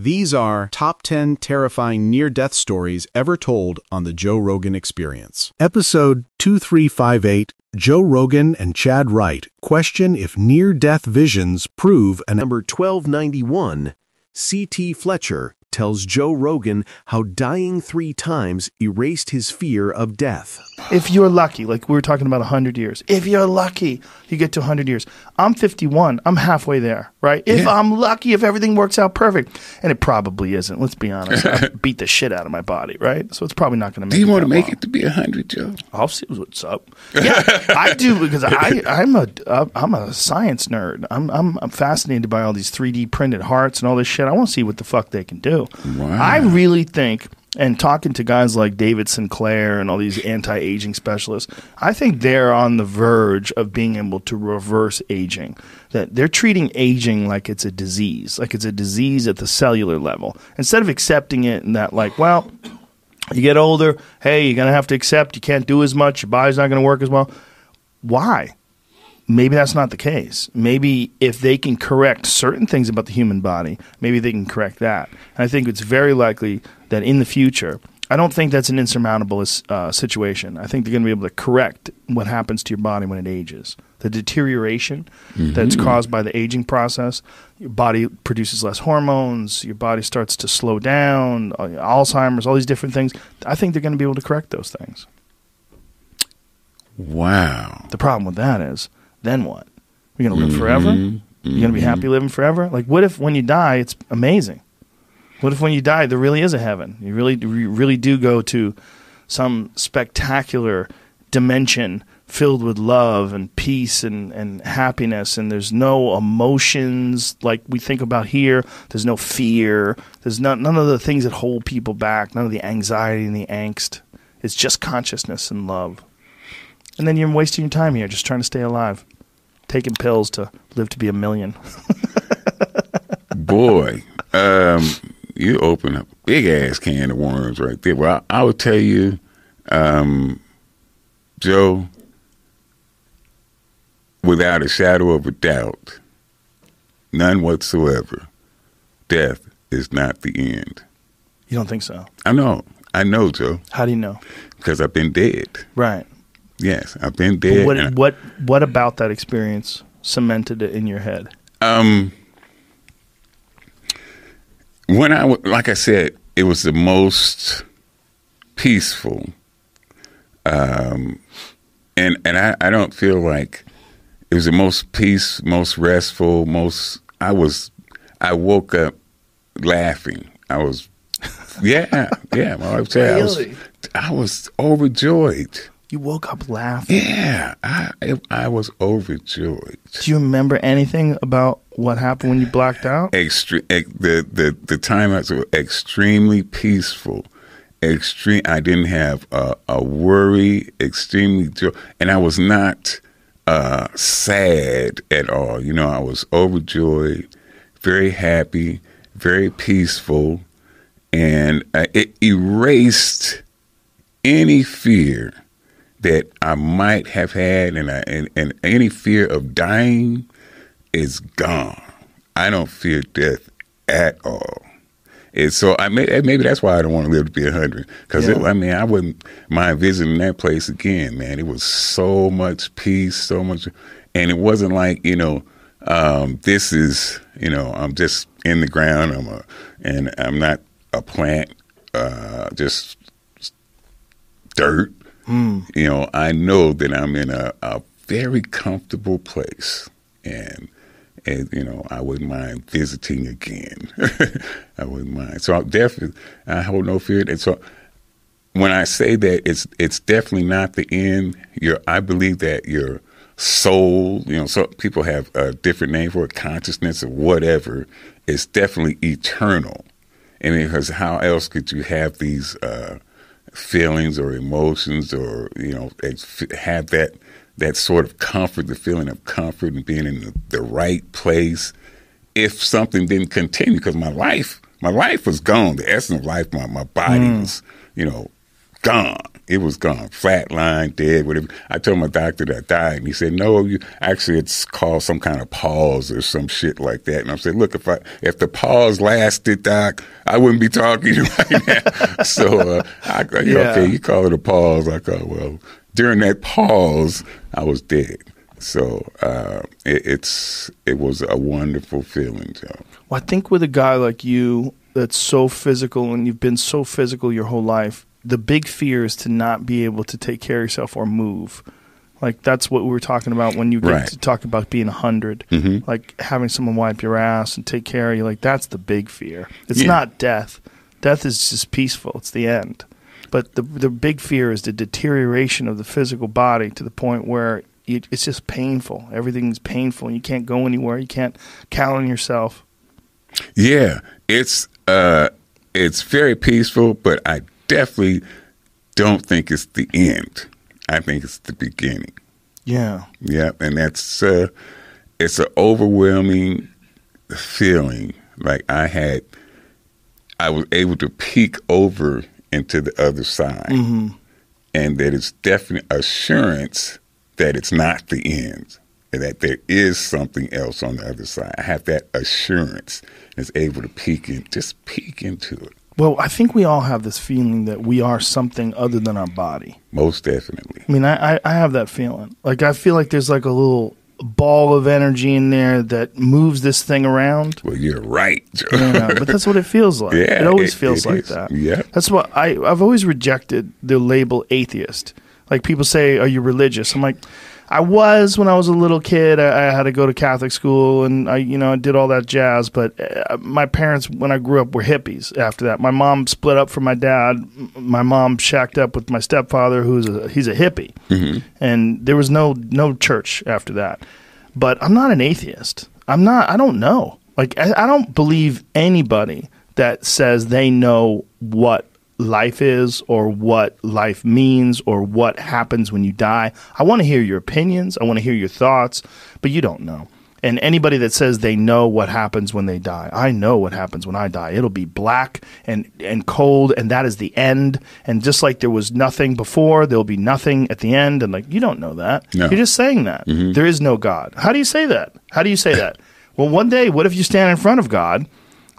These are top 10 terrifying near death stories ever told on The Joe Rogan Experience. Episode 2358 Joe Rogan and Chad Wright question if near death visions prove an. Number 1291, C.T. Fletcher tells Joe Rogan how dying three times erased his fear of death. If you're lucky, like we were talking about 100 years, if you're lucky, you get to 100 years. I'm 51. I'm halfway there, right? If Yeah. I'm lucky, if everything works out perfect, and it probably isn't. Let's be honest. I beat the shit out of my body, right? So it's probably not going to make. Do you it want to make long. it to be a hundred, Joe? I'll see what's up. Yeah, I do because I I'm a uh, I'm a science nerd. I'm I'm I'm fascinated by all these 3D printed hearts and all this shit. I want to see what the fuck they can do. Wow. I really think. And talking to guys like David Sinclair and all these anti-aging specialists, I think they're on the verge of being able to reverse aging. That they're treating aging like it's a disease, like it's a disease at the cellular level, instead of accepting it and that like, well, you get older, hey, you're going to have to accept you can't do as much, your body's not going to work as well. Why? Maybe that's not the case. Maybe if they can correct certain things about the human body, maybe they can correct that. And I think it's very likely that in the future, I don't think that's an insurmountable uh, situation. I think they're going to be able to correct what happens to your body when it ages. The deterioration that's caused by the aging process, your body produces less hormones, your body starts to slow down, uh, Alzheimer's, all these different things. I think they're going to be able to correct those things. Wow. The problem with that is, then what? You're going to live forever? Mm-hmm. You're going to be happy mm-hmm. living forever? Like, what if when you die, it's amazing? What if when you die, there really is a heaven? You really, you really do go to some spectacular dimension filled with love and peace and, and happiness, and there's no emotions like we think about here. There's no fear. There's not, none of the things that hold people back, none of the anxiety and the angst. It's just consciousness and love. And then you're wasting your time here just trying to stay alive, taking pills to live to be a million. Boy, um, you open a big ass can of worms right there. Well, I, I would tell you, um, Joe, without a shadow of a doubt, none whatsoever, death is not the end. You don't think so? I know. I know, Joe, How do you know? because I've been dead. Right. Yes, I've been there. what what what about that experience cemented it in your head? Um, when I like I said, it was the most peaceful. Um, and and I, I don't feel like it was the most peace, most restful, most. I was, I woke up laughing. I was, yeah, yeah. My wife said I was, I was overjoyed. You woke up laughing. Yeah, I I was overjoyed. Do you remember anything about what happened when you blacked out? extre- ex- the the the time was extremely peaceful. Extreme. I didn't have a, a worry. Extremely joy, and I was not uh, sad at all. You know, I was overjoyed, very happy, very peaceful, and uh, it erased any fear that I might have had, and, I, and and any fear of dying is gone. I don't fear death at all. And so I may, maybe that's why I don't want to live to be a hundred. Because Yeah. I mean, I wouldn't mind visiting that place again, man. It was so much peace, so much, and it wasn't like you know, um, this is you know, I'm just in the ground. I'm a, and I'm not a plant, uh, just dirt. You know, I know that I'm in a, a very comfortable place, and and you know, I wouldn't mind visiting again. I wouldn't mind. So I'm definitely, I hold no fear. And so when I say that, it's it's definitely not the end. Your, I believe that your soul, you know, so people have a different name for it, consciousness or whatever. It's definitely eternal. And because how else could you have these uh, feelings or emotions or you know have that that sort of comfort, the feeling of comfort and being in the, the right place. If something didn't continue, because my life, my life was gone. The essence of life, my my body mm. was, you know, gone. It was gone, flatline, dead, whatever. I told my doctor that I died, and he said, "No, you actually it's called some kind of pause or some shit like that." And I said, "Look, if I if the pause lasted, doc, I wouldn't be talking to you right now." so, uh, I, Yeah. okay, you call it a pause. I go, well, during that pause, I was dead. So uh, it, it's it was a wonderful feeling, Joe. Well, I think with a guy like you that's so physical and you've been so physical your whole life, the big fear is to not be able to take care of yourself or move. Like that's what we were talking about when you get Right. to talk about being a 100 Mhm. Like having someone wipe your ass and take care of you. Like that's the big fear. It's Yeah. not death. Death is just peaceful. It's the end. But the the big fear is the deterioration of the physical body to the point where you, it's just painful. Everything's painful. You can't go anywhere. You can't count on yourself. Yeah, it's uh, it's very peaceful, but I definitely don't think it's the end. I think it's the beginning. Yeah. Yeah, and that's uh, it's an overwhelming feeling. Like I had, I was able to peek over into the other side, and that it's definite assurance that it's not the end, and that there is something else on the other side. I have that assurance, and is able to peek in, just peek into it. Well, I think we all have this feeling that we are something other than our body. Most definitely. I mean, I, I, I have that feeling. Like, I feel like there's like a little ball of energy in there that moves this thing around. Well, you're right, Yeah, but that's what it feels like. Yeah, it always it- feels it like is. that. Yeah. That's what I I've always rejected the label atheist. Like people say, "Are you religious?" I'm like, I was when I was a little kid. I, I had to go to Catholic school, and I you know I did all that jazz. But uh, my parents, when I grew up, were hippies. After that, my mom split up from my dad. My mom shacked up with my stepfather, who's a he's a hippie, and there was no no church after that. But I'm not an atheist. I'm not. I don't know. Like I, I don't believe anybody that says they know what life is or what life means or what happens when you die. I want to hear your opinions. I want to hear your thoughts, but you don't know. And anybody that says they know what happens when they die, I know what happens when I die. It'll be black and, and cold, and that is the end. And just like there was nothing before, there'll be nothing at the end. And like, you don't know that. No. You're just saying that. Mm-hmm. There is no God. How do you say that? How do you say that? well, one day, what if you stand in front of God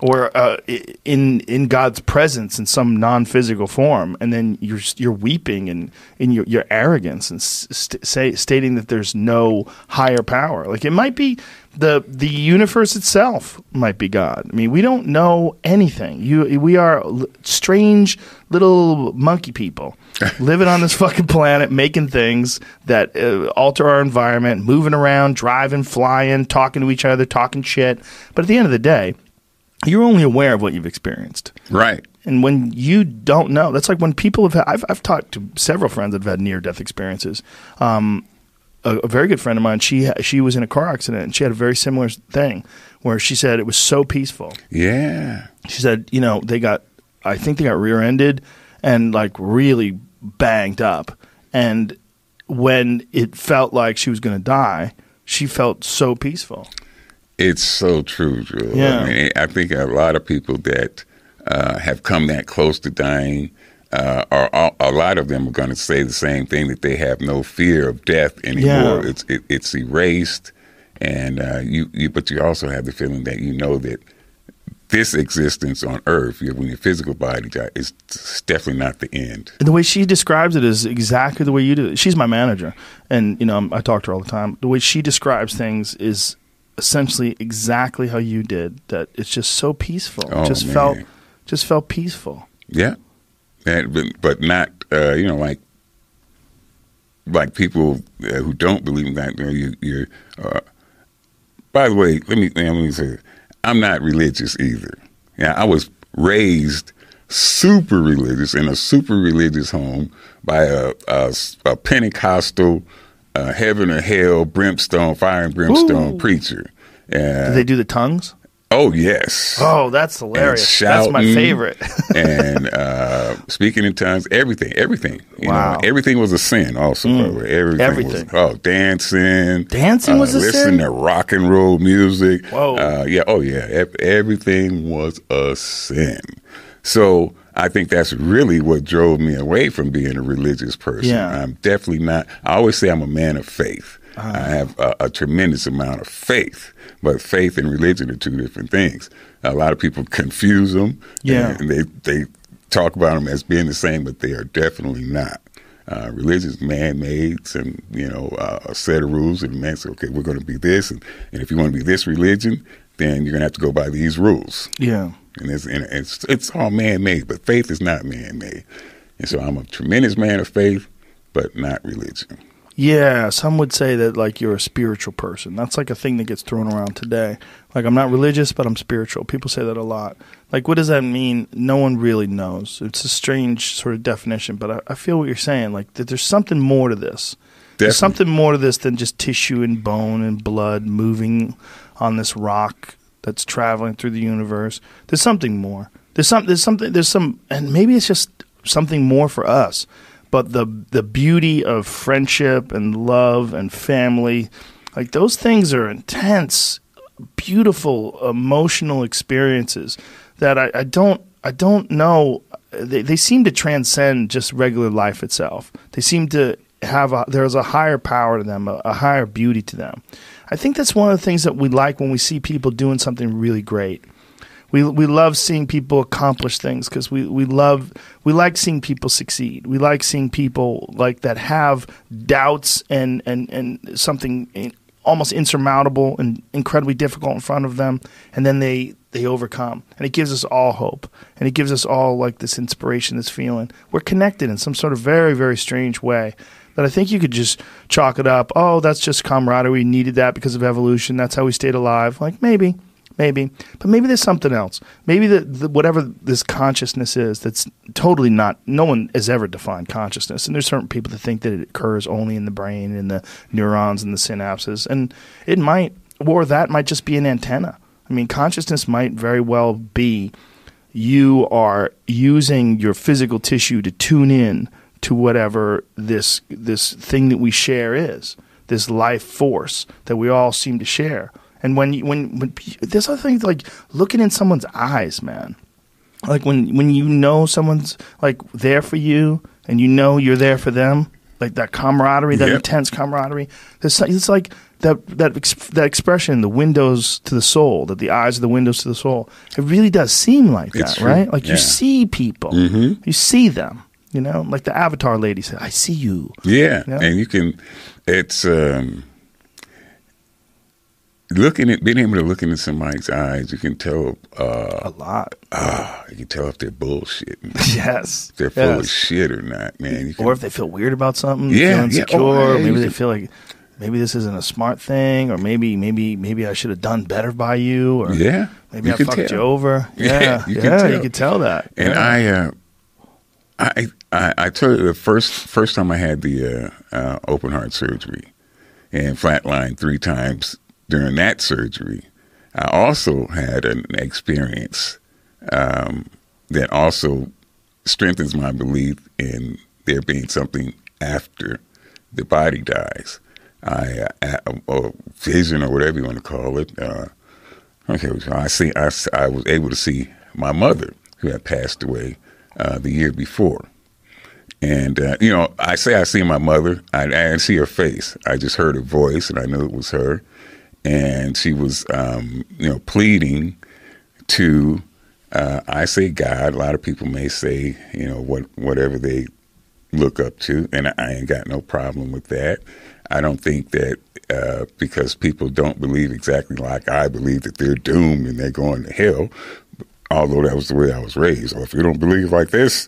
or uh, in in God's presence in some non physical form, and then you're you're weeping and in your your arrogance and st- say stating that there's no higher power. Like it might be the the universe itself might be God. I mean, we don't know anything. You we are l- strange little monkey people living on this fucking planet, making things that uh, alter our environment, moving around, driving, flying, talking to each other, talking shit. But at the end of the day, you're only aware of what you've experienced. Right. And when you don't know, that's like when people have had, I've, I've talked to several friends that have had near death experiences. Um, a, a very good friend of mine, she, she was in a car accident and she had a very similar thing where she said it was so peaceful. Yeah. She said, you know, they got, I think they got rear ended and like really banged up. And when it felt like she was going to die, she felt so peaceful. It's so true, Drew. Yeah. I, mean, I think a lot of people that uh, have come that close to dying, uh, are a, a lot of them are going to say the same thing that they have no fear of death anymore. Yeah. It's it, it's erased, and uh, you, you but you also have the feeling that you know that this existence on Earth, you- when your physical body dies, is definitely not the end. And the way she describes it is exactly the way you do it. She's my manager, and you know I talk to her all the time. The way she describes things is essentially exactly how you did. That it's just so peaceful. Oh, just man. felt, just felt peaceful. Yeah, and, but, but not uh, you know like like people uh, who don't believe in that. You you, you're. Uh, by the way, let me let me say, this. I'm not religious either. Yeah, I was raised super religious in a super religious home by a a, a Pentecostal, uh, heaven or hell, brimstone, fire and brimstone Ooh. preacher. Did Uh, they do the tongues? oh yes. Oh, that's hilarious. and That's my favorite. and uh, speaking in tongues, everything, everything. You Wow. know, everything was a sin. Also, way. everything, Everything. Was, oh, dancing, Dancing was uh, a listen sin? to rock and roll music. Whoa. Uh, yeah. Oh, yeah. Ev- everything was a sin. So I think that's really what drove me away from being a religious person. Yeah. I'm definitely not. I always say I'm a man of faith. Uh-huh. I have a, a tremendous amount of faith, but faith and religion are two different things. A lot of people confuse them. Yeah. and they they talk about them as being the same, but they are definitely not. Uh, religion is man-made, and you know uh, a set of rules, and man says, okay, we're going to be this, and, and if you want to be this religion, then you're going to have to go by these rules Yeah. And it's and it's it's all man made, but faith is not man made. And so I'm a tremendous man of faith, but not religion. Yeah, some would say that like you're a spiritual person. That's like a thing that gets thrown around today. Like I'm not religious, but I'm spiritual. People say that a lot. Like what does that mean? No one really knows. It's a strange sort of definition, but I, I feel what you're saying. Like that there's something more to this. There's something more to this than just tissue and bone and blood moving on this rock that's traveling through the universe. There's something more. There's some. There's something. There's some, and maybe it's just something more for us. But the the beauty of friendship and love and family, like those things are intense, beautiful, emotional experiences that I, I don't I don't know. They, they seem to transcend just regular life itself. They seem to have a, there's a higher power to them, a, a higher beauty to them. I think that's one of the things that we like when we see people doing something really great. We we love seeing people accomplish things because we, we love we like seeing people succeed. We like seeing people like that have doubts and and and something almost insurmountable and incredibly difficult in front of them, and then they they overcome, and it gives us all hope, and it gives us all like this inspiration, this feeling. We're connected in some sort of very very strange way that I think you could just chalk it up. Oh, that's just camaraderie. We needed that because of evolution. That's how we stayed alive. Like maybe, maybe, but maybe there's something else. Maybe the, the whatever this consciousness is, that's totally not. No one has ever defined consciousness, and there's certain people that think that it occurs only in the brain, in the neurons, and the synapses, and it might, or that might just be an antenna. I mean, consciousness might very well be you are using your physical tissue to tune in to whatever this this thing that we share is this life force that we all seem to share. And when you, when when there's other things like looking in someone's eyes man. Like when when you know someone's like there for you and you know you're there for them like that camaraderie that Yep. intense camaraderie there's it's like that that ex- that expression the windows to the soul that the eyes are the windows to the soul. It really does seem like It's that true. right like you see people. Mm-hmm. You see them you know like the avatar lady said i see you Yeah, and you can. It's um, looking at being able to look into somebody's eyes. You can tell. Uh, a lot ah, you can tell if they're bullshit, yes if they're full of shit or not, man. You can, or if they feel weird about something, Yeah, feel yeah. insecure, Oh, maybe they can- feel like maybe this isn't a smart thing, or maybe maybe maybe I should have done better by you, or Yeah, maybe you I fucked tell. you over. Yeah, Yeah, you yeah, can tell. you can tell that. And yeah. I, uh, I, I, I told you the first first time I had the uh, uh, open heart surgery and flatlined three times during that surgery. I also had an experience um, that also strengthens my belief in there being something after the body dies. I, uh, a, vision or whatever you want to call it. Uh, Okay, so I see. I, I was able to see my mother, who had passed away uh, the year before, and uh, you know, I say I see my mother. I, I didn't see her face. I just heard her voice, and I knew it was her. And she was, um, you know, pleading to. Uh, I say God. A lot of people may say, you know, what whatever they look up to, and I ain't got no problem with that. I don't think that uh, because people don't believe exactly like I believe that they're doomed and they're going to hell, although that was the way I was raised. Or if you don't believe like this,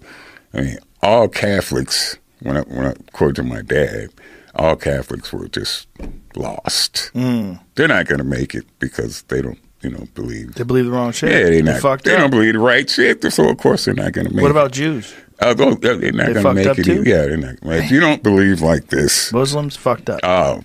I mean, all Catholics, when I, when I, according to my dad, all Catholics were just lost. Mm. They're not going to make it because they don't, you know, believe. they believe the wrong shit. Yeah, they not. fucked They up. don't believe the right shit, so of course they're not going to make. It. What it. about Jews? Uh, they're not They going to make it. too? either. Yeah, they're not. If you don't believe like this, Muslims fucked up. oh,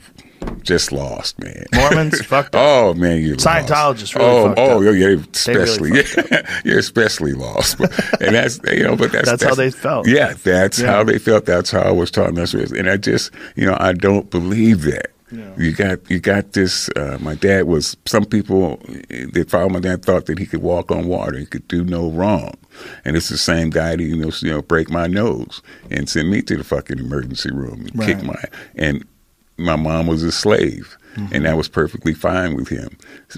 just lost, man. Mormons fucked up. Oh man, you Scientologists really oh, oh, up. yeah, yeah, really especially, fucked you're especially lost, but, and that's you know, but that's That's how they felt. Yeah, that's Yeah. how they felt. That's how I was taught. and That's what, and I just, you know, I don't believe that. You got you got this. Uh, my dad was. Some people that followed my dad thought that he could walk on water. He could do no wrong, and it's the same guy that you know, you know break my nose and send me to the fucking emergency room and kick my and my mom was a slave, and mm-hmm. that was perfectly fine with him.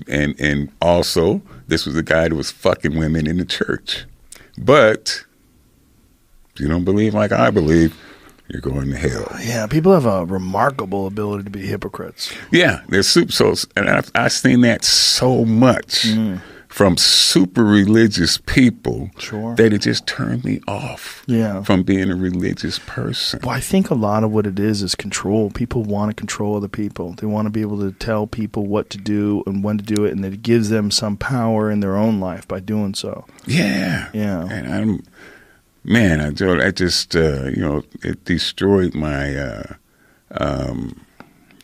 And and also, this was the guy that was fucking women in the church. But if you don't believe like I believe, you're going to hell. Uh, yeah, people have a remarkable ability to be hypocrites. Yeah, they're soup souls, and I've, I've seen that so much mm. From super religious people Sure. that it just turned me off. Yeah. from being a religious person. Well, I think a lot of what it is is control. People want to control other people. They want to be able to tell people what to do and when to do it, and that it gives them some power in their own life by doing so. Yeah, Yeah. and I'm man, I just, I just uh, you know it destroyed my uh, um,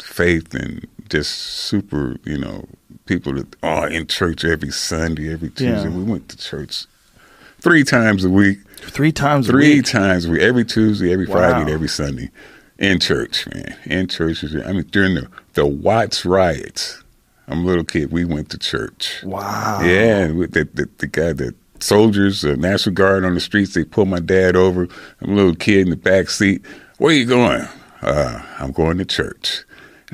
faith in just super you know people that are in church every Sunday, every Tuesday. Yeah. We went to church three times a week. Three times a three week. times a week, every Tuesday, every Wow. Friday, and every Sunday in church, man. In church. I mean, during the the Watts riots, I'm a little kid. We went to church. Wow. Yeah, with the, the the guy, the soldiers, the National Guard on the streets. They pulled my dad over. I'm a little kid in the back seat. Where you going? Uh, I'm going to church.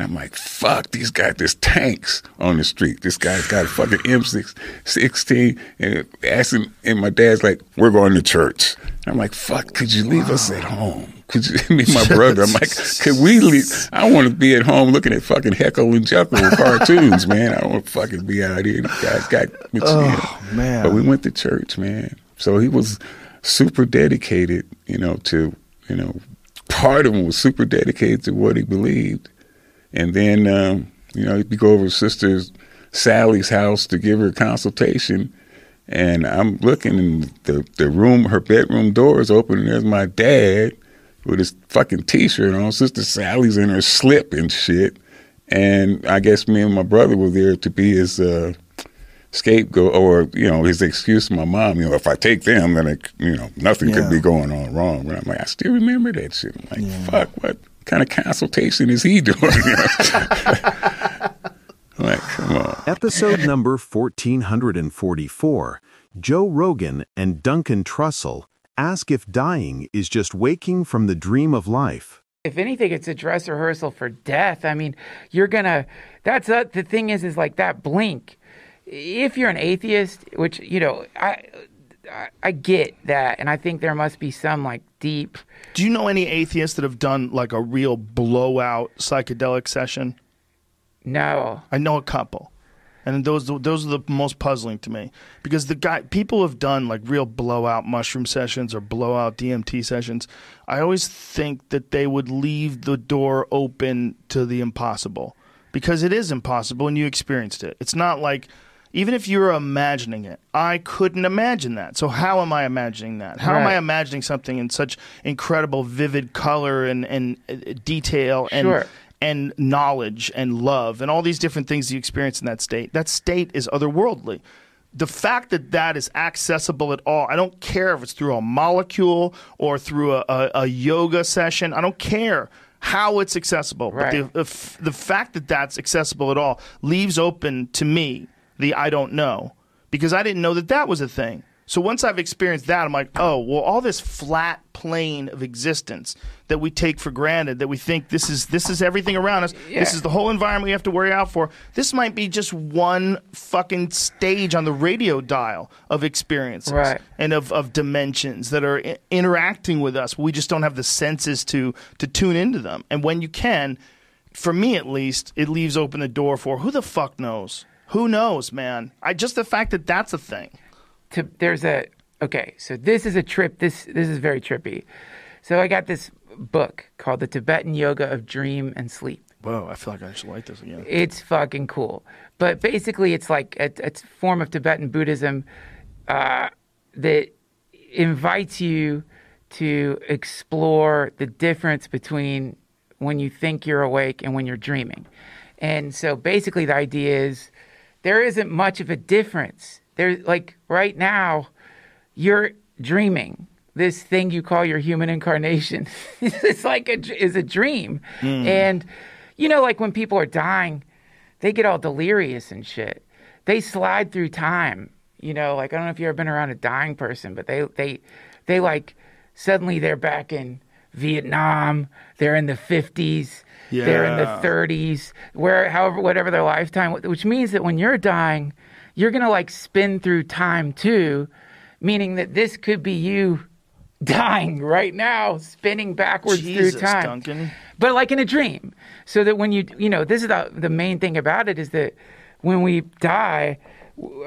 And I'm like, fuck, these guys, there's tanks on the street. This guy's got a fucking M6, 16, and asking, and my dad's like, we're going to church. And I'm like, fuck, could you leave us at home? Could you, me and my brother, I'm like, could we leave? I want to be at home looking at fucking Heckle and Jekyll cartoons, man. I don't want to fucking be out here. The guys got Oh, man. But we went to church, man. So he was super dedicated, you know, to, you know, part of him was super dedicated to what he believed. And then, um, you know, he'd go over to Sister Sally's house to give her a consultation. And I'm looking in the, the room, her bedroom door is open, and there's my dad with his fucking t shirt on. Sister Sally's in her slip and shit. And I guess me and my brother were there to be his uh, scapegoat or, you know, his excuse to my mom. You know, if I take them, then, it, you know, nothing Yeah. could be going on wrong. But I'm like, I still remember that shit. I'm like, fuck, what kind of consultation is he doing? like, come on. Episode number 1444 Joe Rogan and Duncan Trussell ask if dying is just waking from the dream of life. if anything, it's a dress rehearsal for death. I mean, you're gonna. That's a, the thing is, is like that blink. If you're an atheist, which you know, I, I, I get that, and I think there must be some like deep. Do you know any atheists that have done like a real blowout psychedelic session? No, I know a couple, and those those are the most puzzling to me because the guy people have done like real blowout mushroom sessions or blowout DMT sessions. I always think that they would leave the door open to the impossible because it is impossible and you experienced it. It's not like even if you're imagining it, I couldn't imagine that. So how am I imagining that? How am I imagining something in such incredible, vivid color and and uh, detail and Sure. and knowledge and love and all these different things you experience in that state. That state is otherworldly. The fact that that is accessible at all, I don't care if it's through a molecule or through a, a, a yoga session. I don't care how it's accessible. Right. But the, the fact that that's accessible at all leaves open to me the I don't know because I didn't know that that was a thing. So once I've experienced that, I'm like, oh, well, all this flat plane of existence that we take for granted, that we think this is this is everything around us, this is the whole environment we have to worry out for. This might be just one fucking stage on the radio dial of experiences Right. and of, of dimensions that are I- interacting with us. We just don't have the senses to to tune into them. And when you can, for me at least, it leaves open the door for who the fuck knows. Who knows, man? I just the fact that that's a thing. to, there's a okay. So this is a trip. This this is very trippy. So I got this book called The Tibetan Yoga of Dream and Sleep. Whoa, I feel like I should like this again. It's fucking cool. But basically, it's like a, it's a form of Tibetan Buddhism uh, that invites you to explore the difference between when you think you're awake and when you're dreaming. And so basically, the idea is there isn't much of a difference. There's like right now, you're dreaming. This thing you call your human incarnation, it's like a, is a dream, hmm. and you know, like when people are dying, they get all delirious and shit. They slide through time. You know, like I don't know if you've ever been around a dying person, but they they they like suddenly they're back in Vietnam. They're in the fifties. They're in the 30s, where however whatever their lifetime, which means that when you're dying, you're gonna like spin through time too, meaning that this could be you dying right now, spinning backwards Jesus, through time. Duncan. but like in a dream. So that when you you know this is the, the main thing about it is that when we die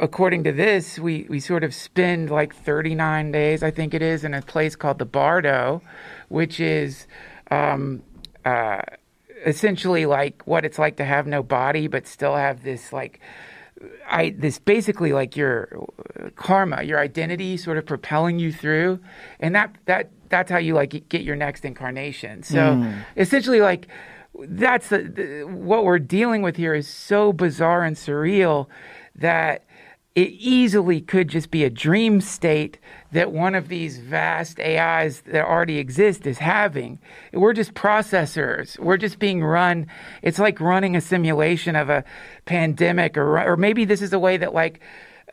according to this we we sort of spend like 39 days i think it is in a place called the bardo which is um uh essentially like what it's like to have no body but still have this like I this basically like your uh, karma, your identity, sort of propelling you through, and that that that's how you like get your next incarnation. So essentially, like that's the, the, what we're dealing with here is so bizarre and surreal that it easily could just be a dream state that one of these vast AIs that already exist is having. We're just processors. We're just being run. It's like running a simulation of a pandemic, or or maybe this is a way that like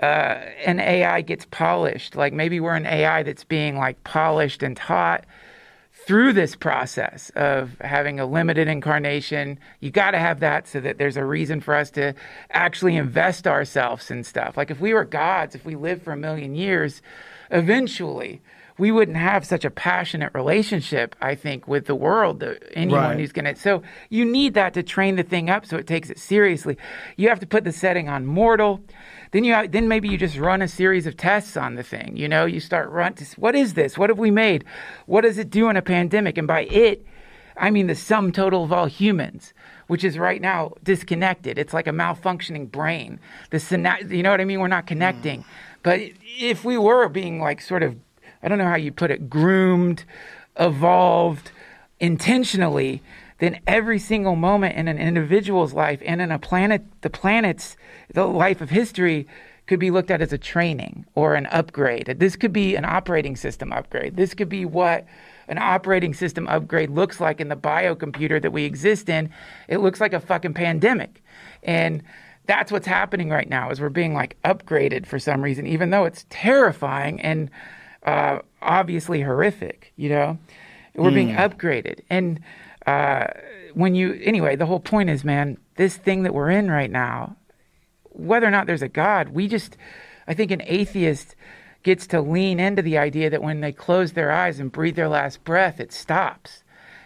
uh, an AI gets polished. Like maybe we're an AI that's being like polished and taught through this process of having a limited incarnation. You got to have that so that there's a reason for us to actually invest ourselves in stuff. Like if we were gods, if we lived for a million years, eventually we wouldn't have such a passionate relationship, I think, with the world. that Anyone Right. who's going to. So you need that to train the thing up so it takes it seriously. You have to put the setting on mortal. Then you then maybe you just run a series of tests on the thing. You know, you start run. To, what is this? What have we made? What does it do in a pandemic? And by it, I mean the sum total of all humans, which is right now disconnected. It's like a malfunctioning brain. The syna- you know what I mean? We're not connecting. Hmm. But if we were being like sort of, I don't know how you put it, groomed, evolved intentionally, then every single moment in an individual's life and in a planet, the planet's, the life of history could be looked at as a training or an upgrade. This could be an operating system upgrade. This could be what an operating system upgrade looks like in the biocomputer that we exist in. It looks like a fucking pandemic. And that's what's happening right now is we're being like upgraded for some reason, even though it's terrifying and uh, obviously horrific, you know? We're being upgraded. And uh, when you, anyway, the whole point is, man, this thing that we're in right now, whether or not there's a God, we just, I think an atheist gets to lean into the idea that when they close their eyes and breathe their last breath, it stops.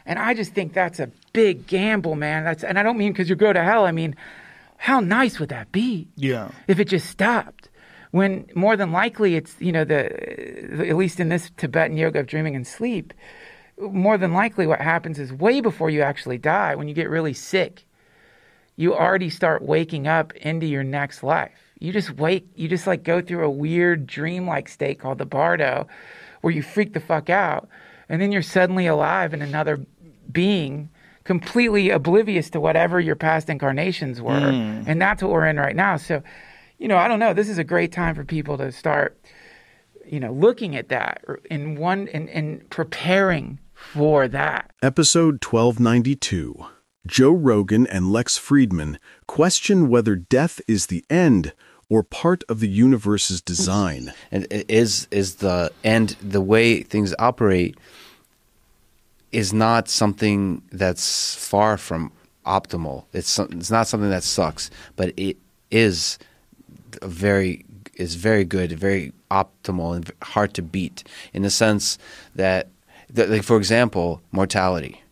And I just think that's a big gamble, man. That's, and I don't mean because you go to hell. I mean, how nice would that be? Yeah. if it just stopped when more than likely it's you know the, the at least in this tibetan yoga of dreaming and sleep more than likely what happens is way before you actually die when you get really sick you already start waking up into your next life. You just wake you just like go through a weird dream-like state called the bardo where you freak the fuck out and then you're suddenly alive in another being completely oblivious to whatever your past incarnations were. Hmm. And that's what we're in right now. So you know i don't know. This is a great time for people to start you know looking at that in one and, and preparing for that Episode 1292 Joe Rogan and Lex Fridman question whether death is the end or part of the universe's design. and it is is the and the way things operate is not something that's far from optimal. It's it's not something that sucks, but it is a very is very good, very optimal, and hard to beat in the sense that, like for example, mortality,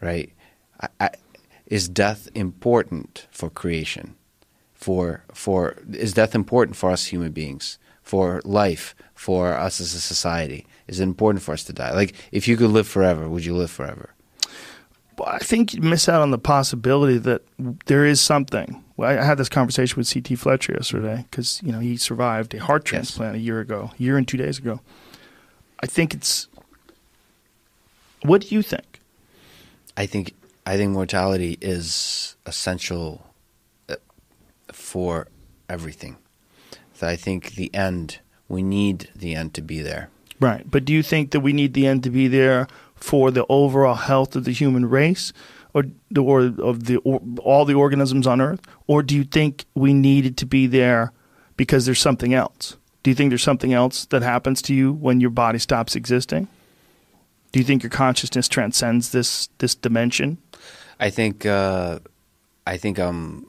right? I, I, is death important for creation? For for is death important for us human beings? For life? For us as a society? Is it important for us to die? Like, if you could live forever, would you live forever? But I think you miss out on the possibility that there is something. Well, I had this conversation with C.T. Fletcher yesterday because you know he survived a heart transplant a year ago, a year and two days ago. I think it's. What do you think? I think I think mortality is essential uh, for everything. So I think the end. We need the end to be there. Right, but do you think that we need the end to be there for the overall health of the human race, or or of the or, all the organisms on Earth, or do you think we needed to be there because there's something else? Do you think there's something else that happens to you when your body stops existing? Do you think your consciousness transcends this this dimension? I think uh, I think I'm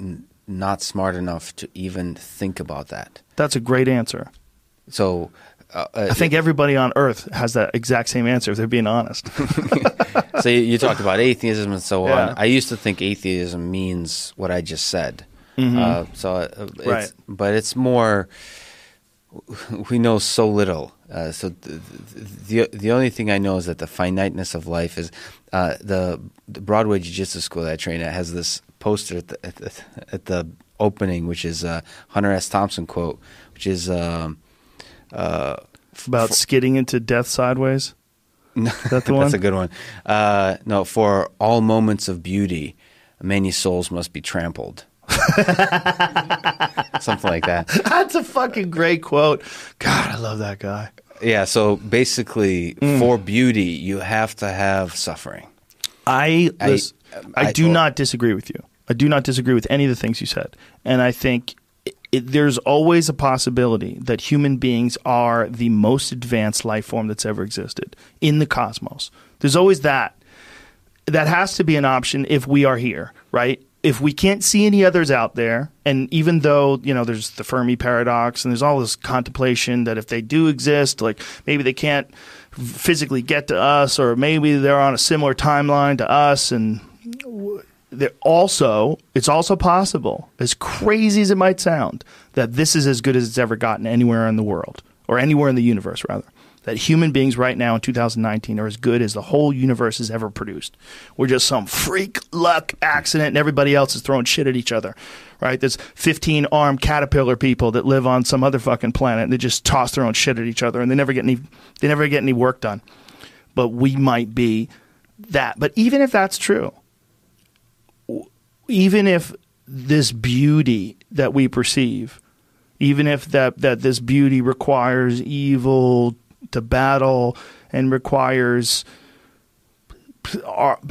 n- not smart enough to even think about that. That's a great answer. So uh, I think everybody on Earth has that exact same answer if they're being honest. so you, you talked about atheism and so Yeah. on. I used to think atheism means what I just said. Mm-hmm. Uh, so, uh, it's, Right. but it's more. We know so little. Uh, so the, the the only thing I know is that the finiteness of life is uh, the, the Broadway Jiu Jitsu school that I train at has this poster at the, at the, at the opening, which is a Hunter S. Thompson quote, which is. Um, uh, About skidding into death sideways. that? That's a good one. Uh, no, for all moments of beauty, many souls must be trampled. Something like that. That's a fucking great quote. God, I love that guy. Yeah. So basically, Mm. for beauty, you have to have suffering. I I- I, I do thought- not disagree with you. I do not disagree with any of the things you said, and I think it, it, there's always a possibility that human beings are the most advanced life form that's ever existed in the cosmos. There's always that. That has to be an option if we are here, right? If we can't see any others out there, and even though you know there's the Fermi paradox and there's all this contemplation that if they do exist, like maybe they can't physically get to us, or maybe they're on a similar timeline to us, and also it's also possible, as crazy as it might sound, that this is as good as it's ever gotten anywhere in the world or anywhere in the universe, rather. That human beings right now in 2019 are as good as the whole universe has ever produced. We're just some freak luck accident, and everybody else is throwing shit at each other, right? There's 15 armed caterpillar people that live on some other fucking planet, and they just toss their own shit at each other, and they never get any, they never get any work done. But we might be that. But even if that's true, even if this beauty that we perceive, even if that, that this beauty requires evil to battle and requires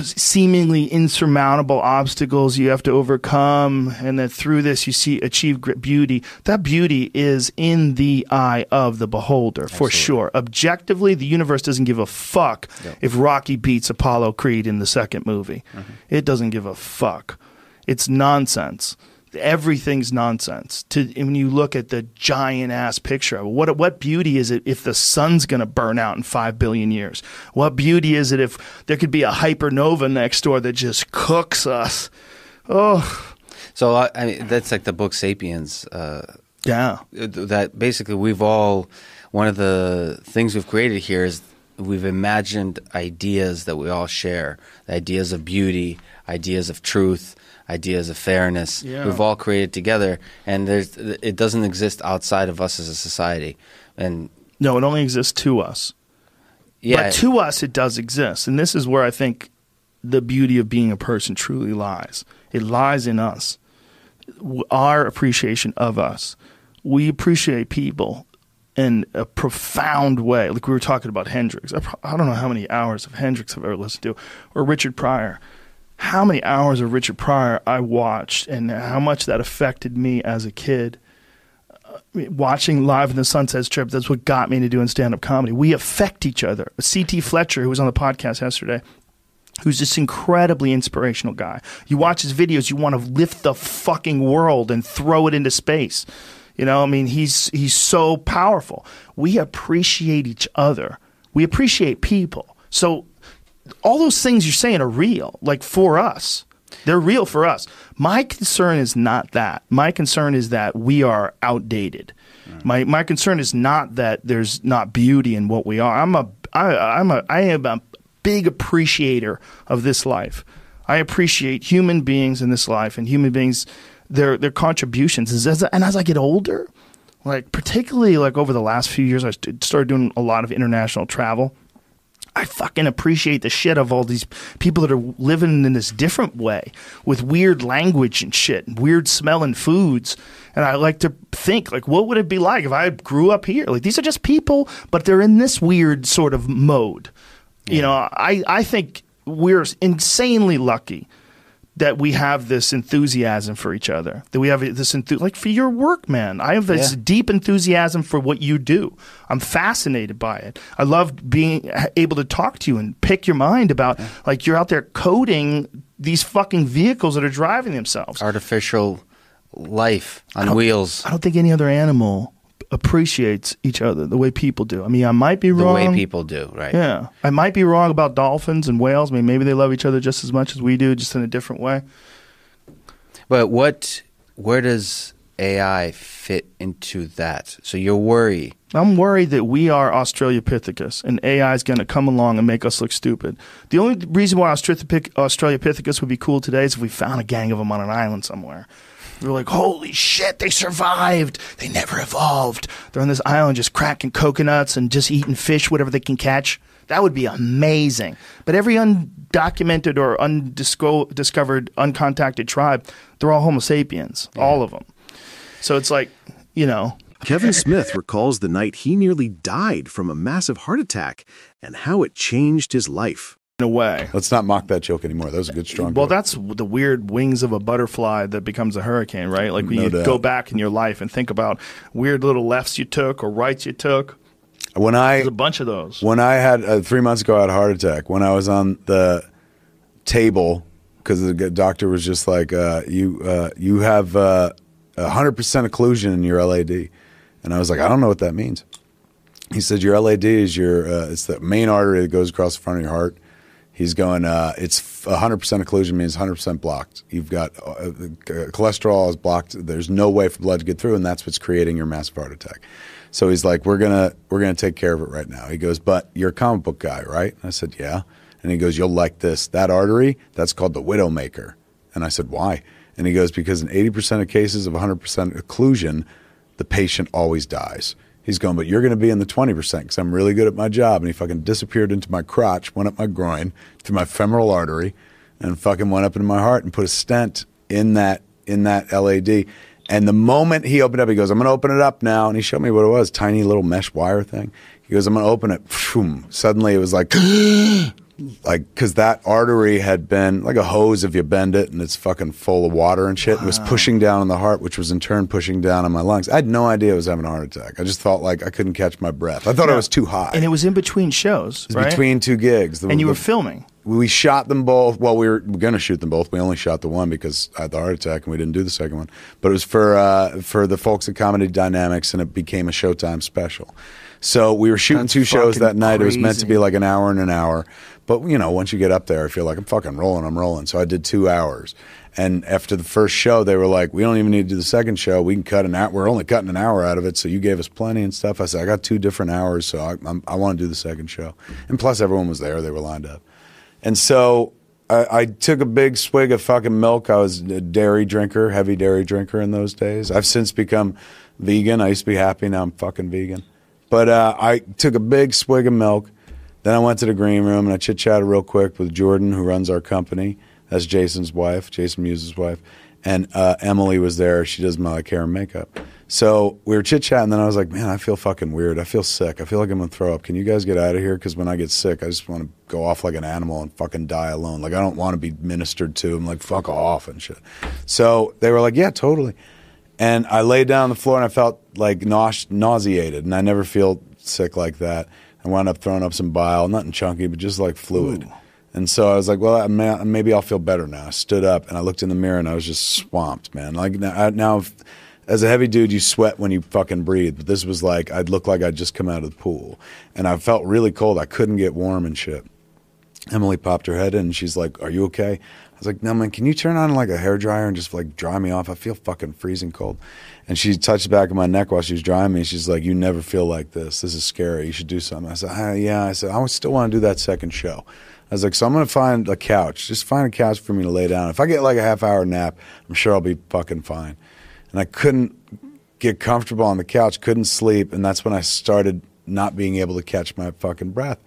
seemingly insurmountable obstacles you have to overcome. And that through this you see achieve great beauty. That beauty is in the eye of the beholder for sure. Objectively the universe doesn't give a fuck if rocky beats apollo creed in the second movie. Mm-hmm. It doesn't give a fuck. It's nonsense everything's nonsense. To when you look at the giant ass picture of it, what what beauty is it if the sun's going to burn out in five billion years? What beauty is it if there could be a hypernova next door that just cooks us? Oh, So I, I mean, that's like the book *Sapiens*. Uh, yeah, that basically we've all one of the things we've created here is we've imagined ideas that we all share ideas of beauty ideas of truth ideas of fairness Yeah. we've all created together and there's it doesn't exist outside of us as a society and no, it only exists to us. yeah But to us, it does exist. And this is where I think the beauty of being a person truly lies. It lies in us, our appreciation of us. We appreciate people in a profound way. Like we were talking about Hendrix. I, pro- I don't know how many hours of Hendrix I've ever listened to, or Richard Pryor. How many hours of Richard Pryor I watched, and how much that affected me as a kid uh, watching live in the Sunset Strip. That's what got me into doing stand up comedy. We affect each other. C.T. Fletcher, who was on the podcast yesterday, who's this incredibly inspirational guy. You watch his videos, you want to lift the fucking world and throw it into space. You know, I mean, he's he's so powerful. We appreciate each other. We appreciate people. So all those things you're saying are real, like for us. They're real for us. My concern is not that. My concern is that we are outdated. Mm. My my concern is not that there's not beauty in what we are. I'm a I, I'm a I am a big appreciator of this life. I appreciate human beings in this life and human beings their their contributions. And as I get older, like particularly like over the last few years, I started doing a lot of international travel. I fucking appreciate the shit of all these people that are living in this different way with weird language and shit, and weird smelling foods. And I like to think, like, what would it be like if I grew up here? Like, these are just people, but they're in this weird sort of mode. You know, I, I think we're insanely lucky that we have this enthusiasm for each other. That we have this enthu- like for your work, man. I have this Yeah. deep enthusiasm for what you do. I'm fascinated by it. I love being able to talk to you and pick your mind about like you're out there coding these fucking vehicles that are driving themselves. Artificial life on wheels. I don't think any other animal appreciates each other the way people do. I mean, I might be wrong. The way people do, right? Yeah, I might be wrong about dolphins and whales. I mean, maybe they love each other just as much as we do, just in a different way. But what? Where does AI fit into that? So you worry. I'm worried that we are Australopithecus and AI is going to come along and make us look stupid. The only reason why Australopithecus would be cool today is if we found a gang of them on an island somewhere. We were like, holy shit, they survived. They never evolved. They're on this island just cracking coconuts and just eating fish, whatever they can catch. That would be amazing. But every undocumented or undiscovered, uncontacted tribe, they're all Homo sapiens, all of them. So it's like, you know, Kevin Smith recalls the night he nearly died from a massive heart attack and how it changed his life. In a way. Let's not mock that joke anymore. That was a good strong. Well, joke. that's the weird wings of a butterfly that becomes a hurricane, right? Like when No you doubt. go back in your life and think about weird little lefts you took or rights you took. when I There's a bunch of those. when I had uh, three months ago, I had a heart attack. When I was on the table, because the doctor was just like, uh, "You uh, you have uh, hundred percent occlusion in your LAD," and I was like, "I don't know what that means." He said, "Your LAD is your uh, it's the main artery that goes across the front of your heart." He's going, uh, it's 100% occlusion means 100% blocked. You've got uh, uh, cholesterol is blocked. There's no way for blood to get through, and that's what's creating your massive heart attack. So he's like, we're gonna we're gonna take care of it right now. He goes, but you're a comic book guy, right? I said, yeah. And he goes, you'll like this. That artery, that's called the widowmaker. And I said, why? And he goes, because in 80% of cases of 100% occlusion, the patient always dies. He's going, but you're going to be in the 20% because I'm really good at my job. And he fucking disappeared into my crotch, went up my groin, through my femoral artery, and fucking went up into my heart and put a stent in that in that LAD. And the moment he opened up, he goes, I'm going to open it up now. And he showed me what it was tiny little mesh wire thing. He goes, I'm going to open it. Suddenly it was like, like, because that artery had been like a hose if you bend it and it's fucking full of water and shit. It was pushing down on the heart, which was in turn pushing down on my lungs. I had no idea I was having a heart attack. I just felt like I couldn't catch my breath. I thought I was too high. and it was in between shows, It was right? between two gigs. The- and you were filming. we shot them both. Well, we were going to shoot them both. We only shot the one because I had the heart attack and we didn't do the second one. But it was for uh, for the folks at Comedy Dynamics, and it became a Showtime special. So we were shooting That's two shows that night. It was meant to be like an hour and an hour. But you know, once you get up there, I feel like I'm fucking rolling. I'm rolling. So I did two hours. And after the first show, they were like, "We don't even need to do the second show. We can cut an hour. We're only cutting an hour out of it. So you gave us plenty and stuff." I said, "I got two different hours, so I, I want to do the second show." And plus, everyone was there; they were lined up. And so I, I took a big swig of fucking milk. I was a dairy drinker, heavy dairy drinker in those days. I've since become vegan. I used to be happy. Now I'm fucking vegan. But uh, I took a big swig of milk. Then I went to the green room and I chit chatted real quick with Jordan, who runs our company. That's Jason's wife, Jason Mewes's wife. And uh, Emily was there. She does my like, hair and makeup. So we were chit chatting. Then I was like, man, I feel fucking weird. I feel sick. I feel like I'm going to throw up. Can you guys get out of here? Because when I get sick, I just want to go off like an animal and fucking die alone. Like, I don't want to be ministered to. I'm like, fuck off and shit. So they were like, yeah, totally. And I laid down on the floor and I felt like nause- nauseated. And I never feel sick like that. I wound up throwing up some bile, nothing chunky, but just like fluid. And so I was like, well, I may- maybe I'll feel better now. I stood up and I looked in the mirror and I was just swamped, man. Like now, I- now if- as a heavy dude, you sweat when you fucking breathe. But this was like, I'd look like I'd just come out of the pool. And I felt really cold. I couldn't get warm and shit. Emily popped her head in and she's like, Are you okay? I was like, No, man, can you turn on like a hair dryer and just like dry me off? I feel fucking freezing cold. And she touched the back of my neck while she was drying me. She's like, You never feel like this. This is scary. You should do something. I said, ah, Yeah. I said, I still want to do that second show. I was like, So I'm going to find a couch. Just find a couch for me to lay down. If I get like a half hour nap, I'm sure I'll be fucking fine. And I couldn't get comfortable on the couch, couldn't sleep. And that's when I started not being able to catch my fucking breath.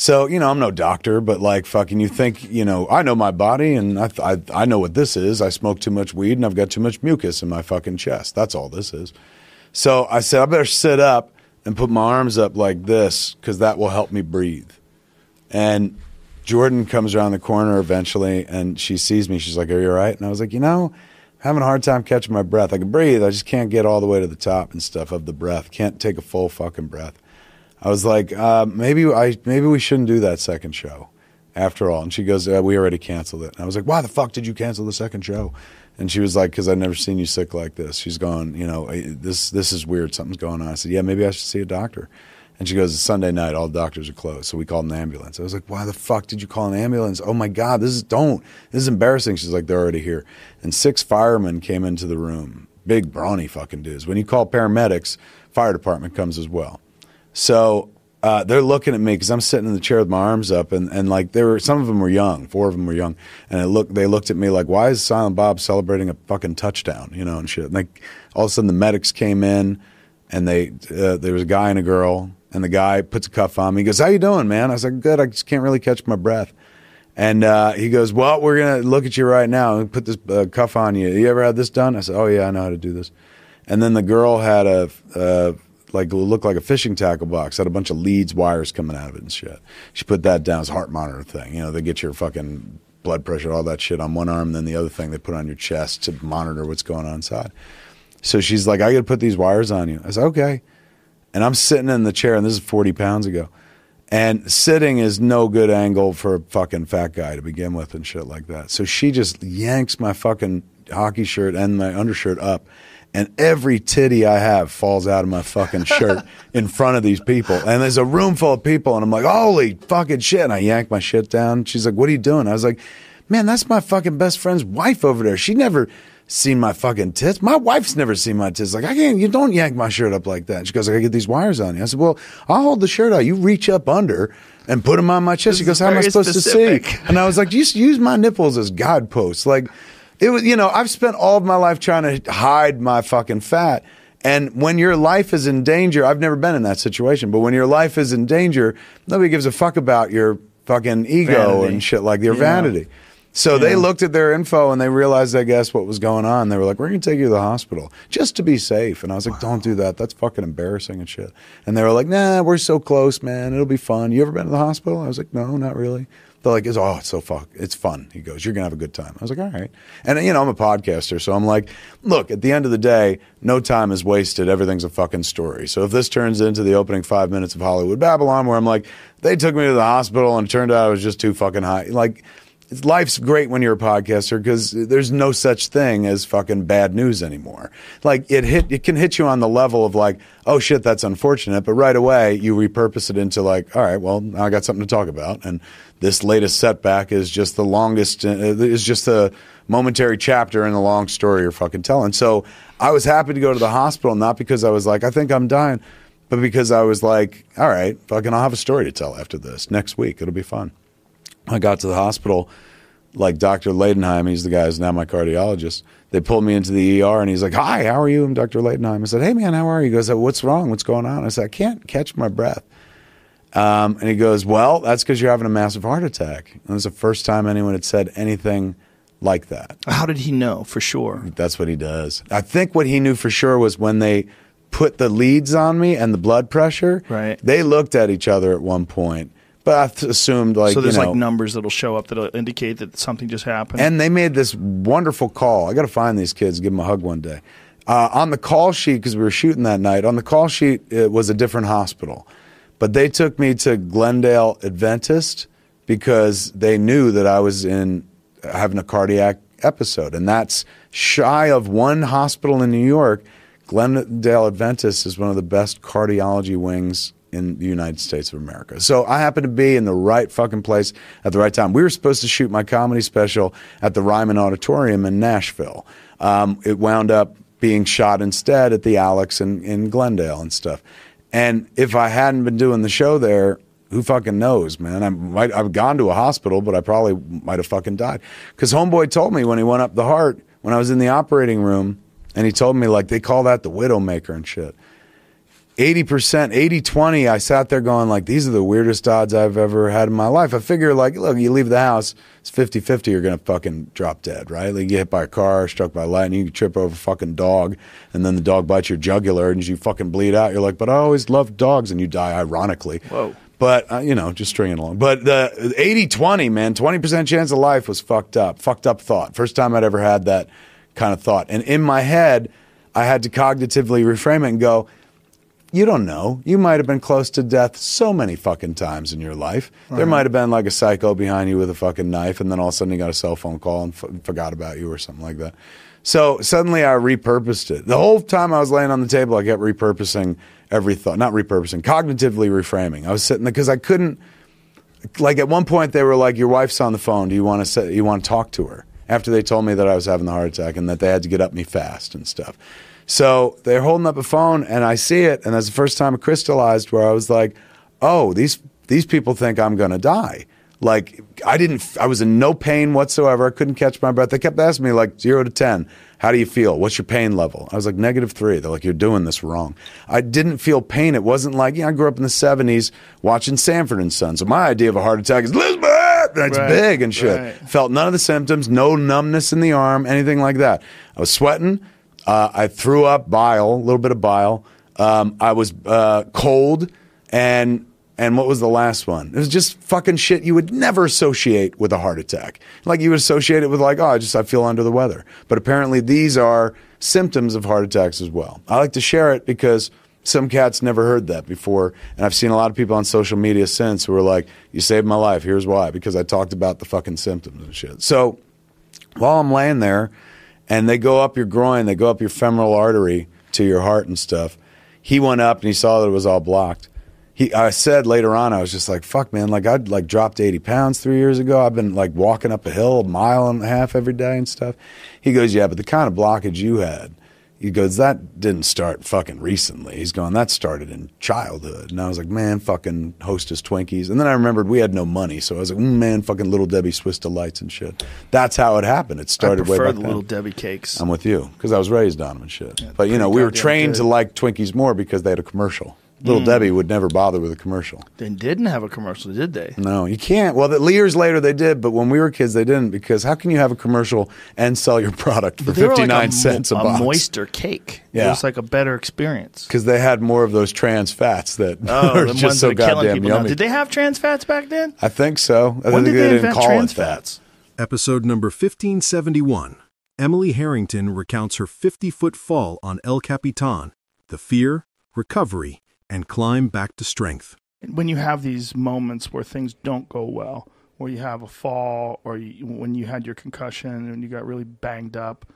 So you know, I'm no doctor, but like fucking, you think you know, I know my body, and I, I I know what this is. I smoke too much weed, and I've got too much mucus in my fucking chest. That's all this is. So I said, I better sit up and put my arms up like this because that will help me breathe. And Jordan comes around the corner eventually, and she sees me. She's like, "Are you all right?" And I was like, "You know, I'm having a hard time catching my breath. I can breathe, I just can't get all the way to the top and stuff of the breath. Can't take a full fucking breath." I was like, uh, "Maybe I maybe we shouldn't do that second show." After all, and she goes, uh, "We already canceled it." And I was like, "Why the fuck did you cancel the second show?" And she was like, "Because I've never seen you sick like this." She's going, "You know, this this is weird. Something's going on." I said, "Yeah, maybe I should see a doctor." And she goes, it's Sunday night, all doctors are closed. So we called an ambulance. I was like, why the fuck did you call an ambulance? Oh my God, this is, don't. This is embarrassing. She's like, they're already here. And six firemen came into the room. Big, brawny fucking dudes. When you call paramedics, fire department comes as well. So uh, they're looking at me because I'm sitting in the chair with my arms up, and, and like they were, some of them were young, four of them were young, and it looked, they looked at me like, why is Silent Bob celebrating a fucking touchdown, you know, and shit. And like all of a sudden, the medics came in, and they, uh, there was a guy and a girl, and the guy puts a cuff on me. He goes, "How you doing, man?" I was like, "Good. I just can't really catch my breath." And uh, he goes, "Well, we're gonna look at you right now and put this uh, cuff on you. You ever had this done?" I said, "Oh yeah, I know how to do this." And then the girl had a uh, like looked like a fishing tackle box. Had a bunch of leads, wires coming out of it and shit. She put that down as heart monitor thing. You know, they get your fucking blood pressure, all that shit on one arm, and then the other thing they put on your chest to monitor what's going on inside. So she's like, "I got to put these wires on you." I said, "Okay." And I'm sitting in the chair, and this is 40 pounds ago. And sitting is no good angle for a fucking fat guy to begin with and shit like that. So she just yanks my fucking hockey shirt and my undershirt up. And every titty I have falls out of my fucking shirt in front of these people. And there's a room full of people. And I'm like, holy fucking shit. And I yank my shit down. She's like, what are you doing? I was like, man, that's my fucking best friend's wife over there. She never seen my fucking tits. My wife's never seen my tits. Like, I can't, you don't yank my shirt up like that. She goes, I gotta get these wires on you. I said, well, I'll hold the shirt out. You reach up under and put them on my chest. This she goes, how am I supposed to see? And I was like, just use my nipples as guideposts. Like, it was, you know, I've spent all of my life trying to hide my fucking fat. And when your life is in danger, I've never been in that situation, but when your life is in danger, nobody gives a fuck about your fucking ego Vanity. and shit like your Yeah. vanity. So they looked at their info and they realized, I guess, what was going on. They were like, "We're going to take you to the hospital just to be safe." And I was like, "Don't do that. That's fucking embarrassing and shit." And they were like, "Nah, we're so close, man. It'll be fun. You ever been to the hospital?" I was like, "No, not really." They're like, "It's oh, it's so fuck. It's fun." He goes, "You're gonna have a good time." I was like, "All right." And you know, I'm a podcaster, so I'm like, "Look, at the end of the day, no time is wasted. Everything's a fucking story." So if this turns into the opening five minutes of Hollywood Babble-On, where I'm like, they took me to the hospital and it turned out I was just too fucking high, like life's great when you're a podcaster because there's no such thing as fucking bad news anymore. Like it hit, it can hit you on the level of like, oh shit, that's unfortunate, but right away you repurpose it into like, all right, well now I got something to talk about, and this latest setback is just the longest, uh, is just a momentary chapter in the long story you're fucking telling. So I was happy to go to the hospital, not because I was like, I think I'm dying, but because I was like, all right, fucking, I'll have a story to tell after this next week. It'll be fun. I got to the hospital, like Dr. Leidenheim, he's the guy who's now my cardiologist. They pulled me into the ER and he's like, Hi, how are you? I'm Dr. Leidenheim. I said, Hey man, how are you? He goes, What's wrong? What's going on? I said, I can't catch my breath. Um, and he goes, Well, that's because you're having a massive heart attack. And it was the first time anyone had said anything like that. How did he know for sure? That's what he does. I think what he knew for sure was when they put the leads on me and the blood pressure, Right. they looked at each other at one point. But I assumed like so there's you know, like numbers that'll show up that'll indicate that something just happened. and they made this wonderful call. I got to find these kids, give them a hug one day. Uh, on the call sheet, because we were shooting that night, on the call sheet it was a different hospital, but they took me to Glendale Adventist because they knew that I was in having a cardiac episode, and that's shy of one hospital in New York. Glendale Adventist is one of the best cardiology wings in the United States of America. So I happened to be in the right fucking place at the right time. We were supposed to shoot my comedy special at the Ryman Auditorium in Nashville. Um, it wound up being shot instead at the Alex in, in Glendale and stuff. And if I hadn't been doing the show there, who fucking knows, man? I might I've gone to a hospital, but I probably might have fucking died. Because homeboy told me when he went up the heart, when I was in the operating room, and he told me like they call that the widowmaker and shit. 80%, 80 20, I sat there going, like, these are the weirdest odds I've ever had in my life. I figure, like, look, you leave the house, it's 50 50, you're going to fucking drop dead, right? Like, you get hit by a car, struck by lightning, you trip over a fucking dog, and then the dog bites your jugular and you fucking bleed out. You're like, but I always loved dogs, and you die ironically. Whoa. But, uh, you know, just stringing along. But the 80 20, man, 20% chance of life was fucked up. Fucked up thought. First time I'd ever had that kind of thought. And in my head, I had to cognitively reframe it and go, you don't know. You might have been close to death so many fucking times in your life. There might have been like a psycho behind you with a fucking knife, and then all of a sudden you got a cell phone call and f- forgot about you or something like that. So suddenly I repurposed it. The whole time I was laying on the table, I kept repurposing every thought, not repurposing, cognitively reframing. I was sitting there because I couldn't. Like at one point, they were like, "Your wife's on the phone. Do you want to say, you want to talk to her?" After they told me that I was having the heart attack and that they had to get up me fast and stuff. So they're holding up a phone, and I see it, and that's the first time it crystallized where I was like, "Oh, these these people think I'm going to die." Like I didn't, I was in no pain whatsoever. I couldn't catch my breath. They kept asking me like zero to ten, how do you feel? What's your pain level? I was like negative three. They're like, you're doing this wrong. I didn't feel pain. It wasn't like, you know, I grew up in the '70s watching Sanford and Son. So my idea of a heart attack is Elizabeth. That's Right, big and shit. right. Felt none of the symptoms, no numbness in the arm, anything like that. I was sweating. Uh, I threw up bile, a little bit of bile. Um, I was uh, cold, and and what was the last one? It was just fucking shit you would never associate with a heart attack. Like you would associate it with like, oh, I just I feel under the weather. But apparently these are symptoms of heart attacks as well. I like to share it because some cats never heard that before, and I've seen a lot of people on social media since who are like, "You saved my life. Here's why." Because I talked about the fucking symptoms and shit. So while I'm laying there and they go up your groin, they go up your femoral artery to your heart and stuff. He went up and he saw that it was all blocked. He, I said later on, I was just like, "Fuck, man! Like I'd like dropped eighty pounds three years ago. I've been like walking up a hill a mile and a half every day and stuff." He goes, "Yeah, but the kind of blockage you had." He goes, that didn't start fucking recently. He's going, that started in childhood. And I was like, man, fucking hostess Twinkies. And then I remembered we had no money. So I was like, mm, man, fucking Little Debbie Swiss Delights and shit. That's how it happened. It I started way prefer back the then. little Debbie cakes. I'm with you because I was raised on them and shit. but you know, we were trained to like Twinkies more because they had a commercial. Little hmm. Debbie would never bother with a commercial. they didn't have a commercial, did they? No, you can't. Well, the years later they did, but when we were kids they didn't because how can you have a commercial and sell your product for fifty nine they like nine a, cents a, mo- box? moister cake. It was like a better experience. Because they had more of those trans fats that Oh, are just so that are killing goddamn people now. yummy. Did they have trans fats back then? I think so. I When think did they, didn't invent call trans it that. fats? Episode number 1571. Emily Harrington recounts her 50 foot fall on El Capitan, the fear, recovery, and climb back to strength. when you have these moments where things don't go well, where you have a fall, or you, when you had your concussion and you got really banged up,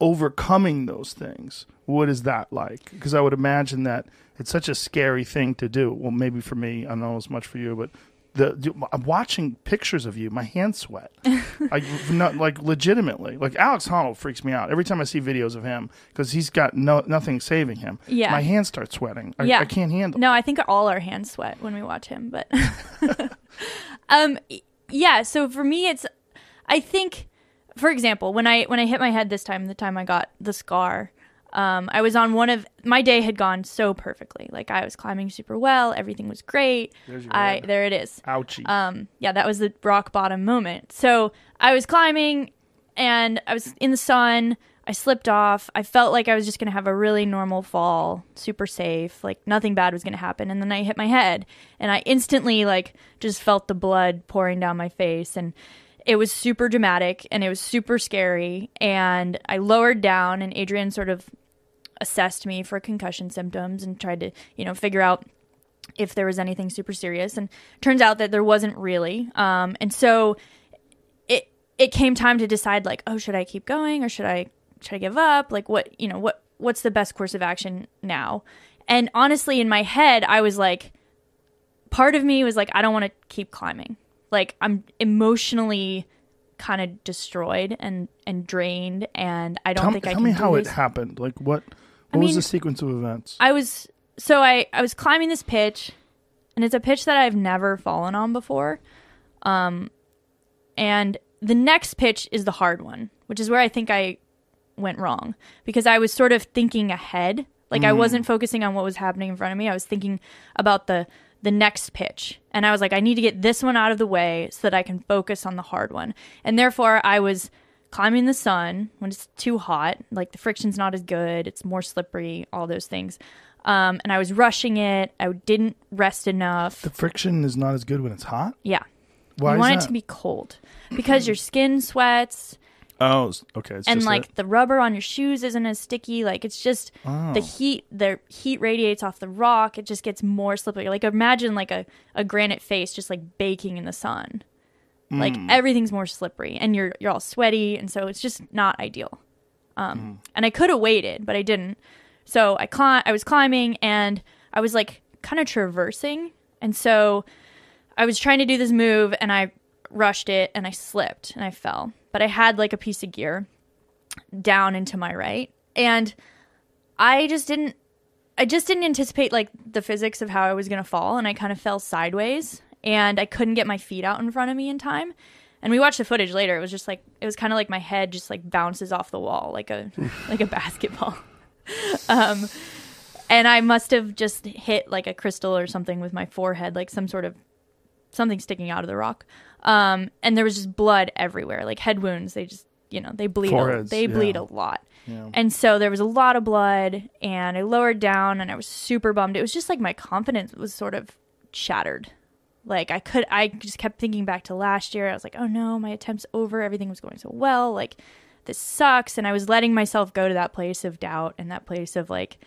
overcoming those things, what is that like? Because I would imagine that it's such a scary thing to do. Well, maybe for me, I don't know as much for you, but the I'm watching pictures of you, my hands sweat. I not like legitimately. Like Alex Honnold freaks me out every time I see videos of him because he's got no nothing saving him. Yeah. my hands start sweating. I, yeah, I can't handle. No, I think all our hands sweat when we watch him. But um, yeah. So for me, it's I think, for example, when I when I hit my head this time, the time I got the scar, um, I was on one of my day had gone so perfectly. Like I was climbing super well, everything was great. There's your I there it is. Ouchie. Um, yeah, that was the rock bottom moment. So I was climbing and I was in the sun. I slipped off. I felt like I was just going to have a really normal fall, super safe, like nothing bad was going to happen. And then I hit my head and I instantly like just felt the blood pouring down my face and it was super dramatic and it was super scary and I lowered down and Adrian sort of assessed me for concussion symptoms and tried to, you know, figure out if there was anything super serious. And turns out that there wasn't really. Um, and so it it came time to decide like oh should i keep going or should i should i give up? Like what you know what what's the best course of action now? And honestly in my head i was like part of me was like i don't want to keep climbing. Like i'm emotionally kind of destroyed and and drained and i don't tell think i can Tell me how it happened. Like what? I What was the sequence of events? I was so I I was climbing this pitch, and it's a pitch that I've never fallen on before. Um, and the next pitch is the hard one, which is where I think I went wrong because I was sort of thinking ahead. Like I wasn't focusing on what was happening in front of me. I was thinking about the the next pitch. And I was like I need to get this one out of the way so that I can focus on the hard one. And therefore I was climbing the sun when it's too hot, like the friction's not as good, it's more slippery, all those things. Um, and I was rushing it. I didn't rest enough. The friction is not as good when it's hot. yeah. Why you want that? it to be cold because your skin sweats Oh, okay. It's and like that- the rubber on your shoes isn't as sticky. Like it's just Oh. the heat. The heat radiates off the rock. It just gets more slippery. Like imagine like a, a granite face just like baking in the sun. Like Mm. everything's more slippery, and you're you're all sweaty, and so it's just not ideal. Um, Mm. and I could have waited, but I didn't. So I climb. I was climbing, and I was like kind of traversing, and so I was trying to do this move, and I rushed it, and I slipped, and I fell. But I had like a piece of gear down into my right, and I just didn't. I just didn't anticipate like the physics of how I was gonna fall, and I kind of fell sideways, and I couldn't get my feet out in front of me in time. And we watched the footage later. It was just like it was kind of like my head just like bounces off the wall like a like a basketball. um, and I must have just hit like a crystal or something with my forehead, like some sort of something sticking out of the rock. Um, and there was just blood everywhere, like head wounds. They just you know they bleed. A, Foreheads, they yeah. bleed a lot. Yeah. And so there was a lot of blood, and I lowered down, and I was super bummed. It was just like my confidence was sort of shattered. Like I could, I just kept thinking back to last year. I was like, oh no, my attempt's over. Everything was going so well. Like this sucks. And I was letting myself go to that place of doubt and that place of like,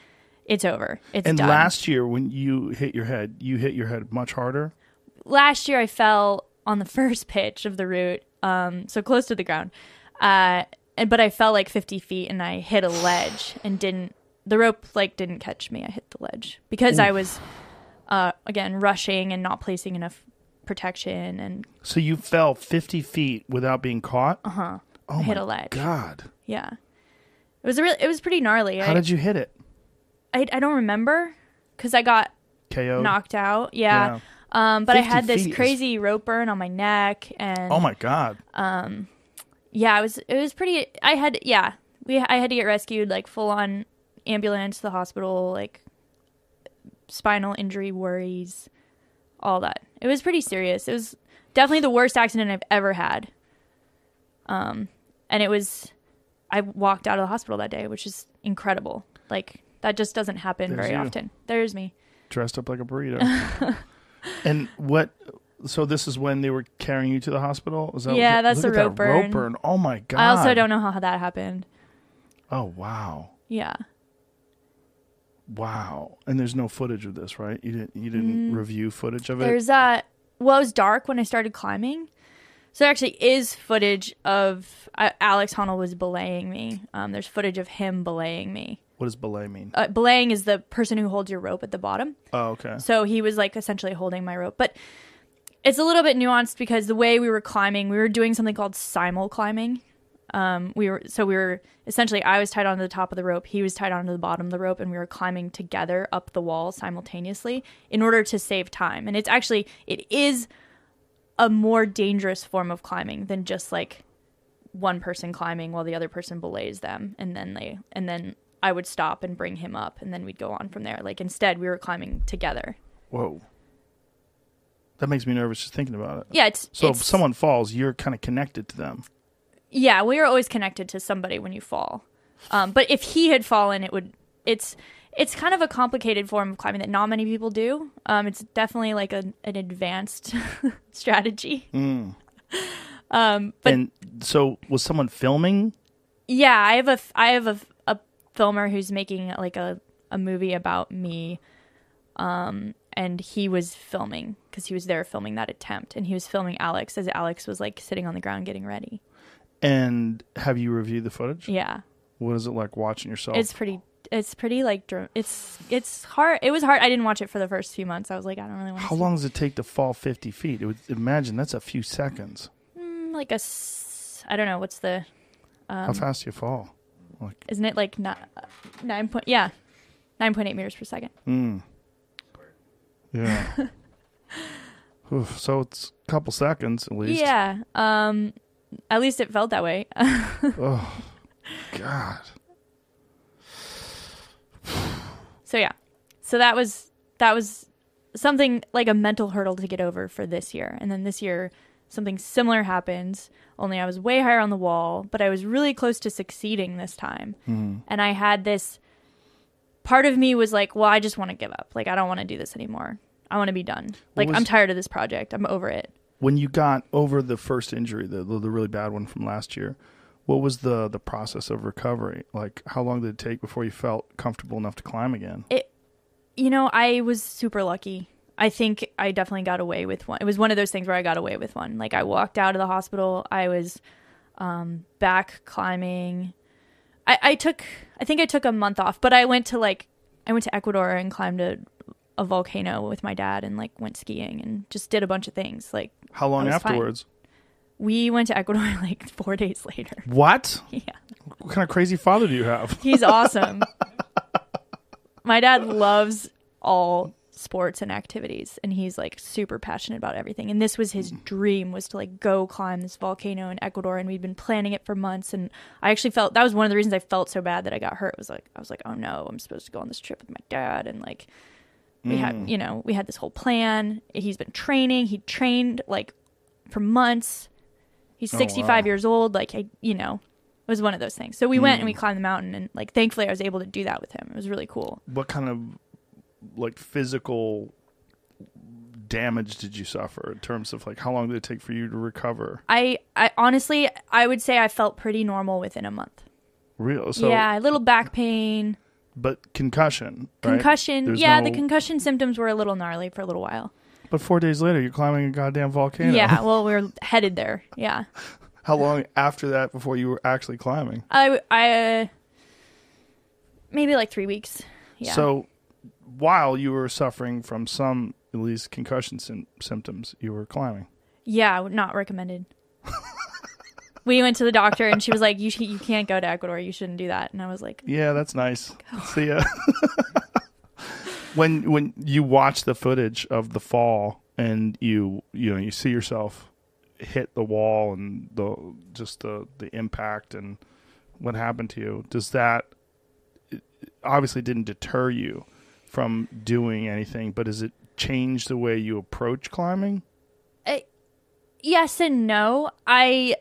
it's over. It's and done. last year when you hit your head, you hit your head much harder. last year I fell on the first pitch of the route, um, so close to the ground. Uh, and but I fell like 50 feet and I hit a ledge and didn't. The rope like didn't catch me. I hit the ledge because I was, uh, again rushing and not placing enough protection and So you fell 50 feet without being caught? uh huh. Oh hit my a ledge. God. Yeah, it was a really it was pretty gnarly. How I, did you hit it? I I don't remember because I got KO? knocked out. Yeah. Um, but I had this is- crazy rope burn on my neck and Oh my God. um yeah it was it was pretty i had yeah we i had to get rescued like full on ambulance to the hospital like spinal injury worries all that it was pretty serious it was definitely the worst accident i've ever had um and it was i walked out of the hospital that day which is incredible like that just doesn't happen There's very you. often there's me Dressed up like a burrito. and what? So this is when they were carrying you to the hospital? Is that Yeah, that's at rope that rope burn. burn. Oh my God. i also don't know how that happened Oh, wow. yeah Wow. And there's no footage of this, right? You didn't you didn't Mm. review footage of it? There's that. well, it was dark when I started climbing. So there actually is footage of uh, Alex Honnold was belaying me. Um, there's footage of him belaying me. what does belay mean? Uh, belaying is the person who holds your rope at the bottom. oh, okay. So he was like essentially holding my rope. But it's a little bit nuanced because the way we were climbing, we were doing something called simul climbing. Um, we were so we were essentially I was tied onto the top of the rope, he was tied onto the bottom of the rope, and we were climbing together up the wall simultaneously in order to save time. And it's actually it is a more dangerous form of climbing than just like one person climbing while the other person belays them, and then they and then I would stop and bring him up, and then we'd go on from there. Like instead, we were climbing together. Whoa. That makes me nervous just thinking about it. Yeah, it's So it's, if someone falls, you're kind of connected to them. Yeah, we are always connected to somebody when you fall. Um, but if he had fallen, it would. It's it's kind of a complicated form of climbing that not many people do. Um, it's definitely like a, an advanced strategy. Mm. Um, but and so was someone filming? yeah, I have a I have a filmer who's making like a a movie about me. Um, and he was filming because he was there filming that attempt, and he was filming Alex as Alex was like sitting on the ground getting ready. And have you reviewed the footage? Yeah. What is it like watching yourself? It's pretty. It's pretty like dr- it's it's hard. It was hard. I didn't watch it for the first few months. I was like, I don't really want. How long does it take to fall 50 feet? It would, imagine that's a few seconds. Mm, like a. s- I don't know. What's the? Um, How fast do you fall? Like, Isn't it like ni- nine point? Yeah, nine point eight meters per second. mm. Yeah. Oof, so it's a couple seconds at least. Yeah. Um. At least it felt that way. Oh, God. so yeah. So that was that was something like a mental hurdle to get over for this year. And then this year something similar happens, only I was way higher on the wall, but I was really close to succeeding this time. Mm. And I had this part of me was like, well, I just want to give up. Like, I don't want to do this anymore. I want to be done. Like, was- I'm tired of this project. I'm over it. When you got over the first injury, the the really bad one from last year, what was the the process of recovery? Like, how long did it take before you felt comfortable enough to climb again? It You know, I was super lucky. I think I definitely got away with one. It was one of those things where I got away with one. Like I walked out of the hospital, I was um, back climbing. I, I took, I think I took a month off, but I went to like, I went to Ecuador and climbed a, a volcano with my dad and like went skiing and just did a bunch of things. Like How long was fine. afterwards? we went to Ecuador like four days later. What? Yeah. What kind of crazy father do you have? He's awesome. My dad loves all sports and activities and he's like super passionate about everything. And this was his mm. dream was to like go climb this volcano in Ecuador and we'd been planning it for months and I actually felt that was one of the reasons I felt so bad that I got hurt was like I was like, "Oh no, I'm supposed to go on this trip with my dad." And like we had, mm. you know, we had this whole plan. He's been training. He trained like for months. He's Oh, 65 wow. years old. Like, I, you know, it was one of those things. So we went and we mm. climbed the mountain, and like, thankfully, I was able to do that with him. It was really cool. What kind of like physical damage did you suffer in terms of like how long did it take for you to recover? I, I honestly, I would say I felt pretty normal within a month. Real? So, yeah, a little back pain, but concussion. right? concussion. There's yeah, no- the concussion symptoms were a little gnarly for a little while. But four days later, you're climbing a goddamn volcano. Yeah, well, we're headed there. Yeah, How long after that before you were actually climbing? I, I, uh, maybe like three weeks. Yeah. So while you were suffering from some, at least, concussion sym- symptoms, you were climbing. Yeah, not recommended. we went to the doctor and she was like, "You sh- you can't go to Ecuador. You shouldn't do that." And I was like, Yeah, that's nice. Oh see ya. when when you watch the footage of the fall and you you know you see yourself hit the wall and the just the the impact and what happened to you, does that obviously didn't deter you from doing anything, but does it change the way you approach climbing? "Yes and no." I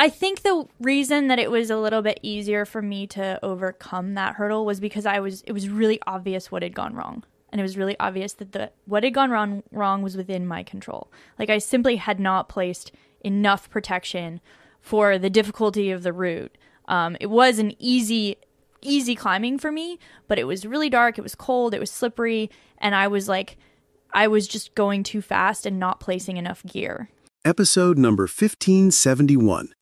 I think the reason that it was a little bit easier for me to overcome that hurdle was because I was it was really obvious what had gone wrong. And it was really obvious that the what had gone wrong wrong was within my control. Like I simply had not placed enough protection for the difficulty of the route. Um, it was an easy easy climbing for me, but it was really dark, it was cold, it was slippery, and I was like I was just going too fast and not placing enough gear. Episode number 1571.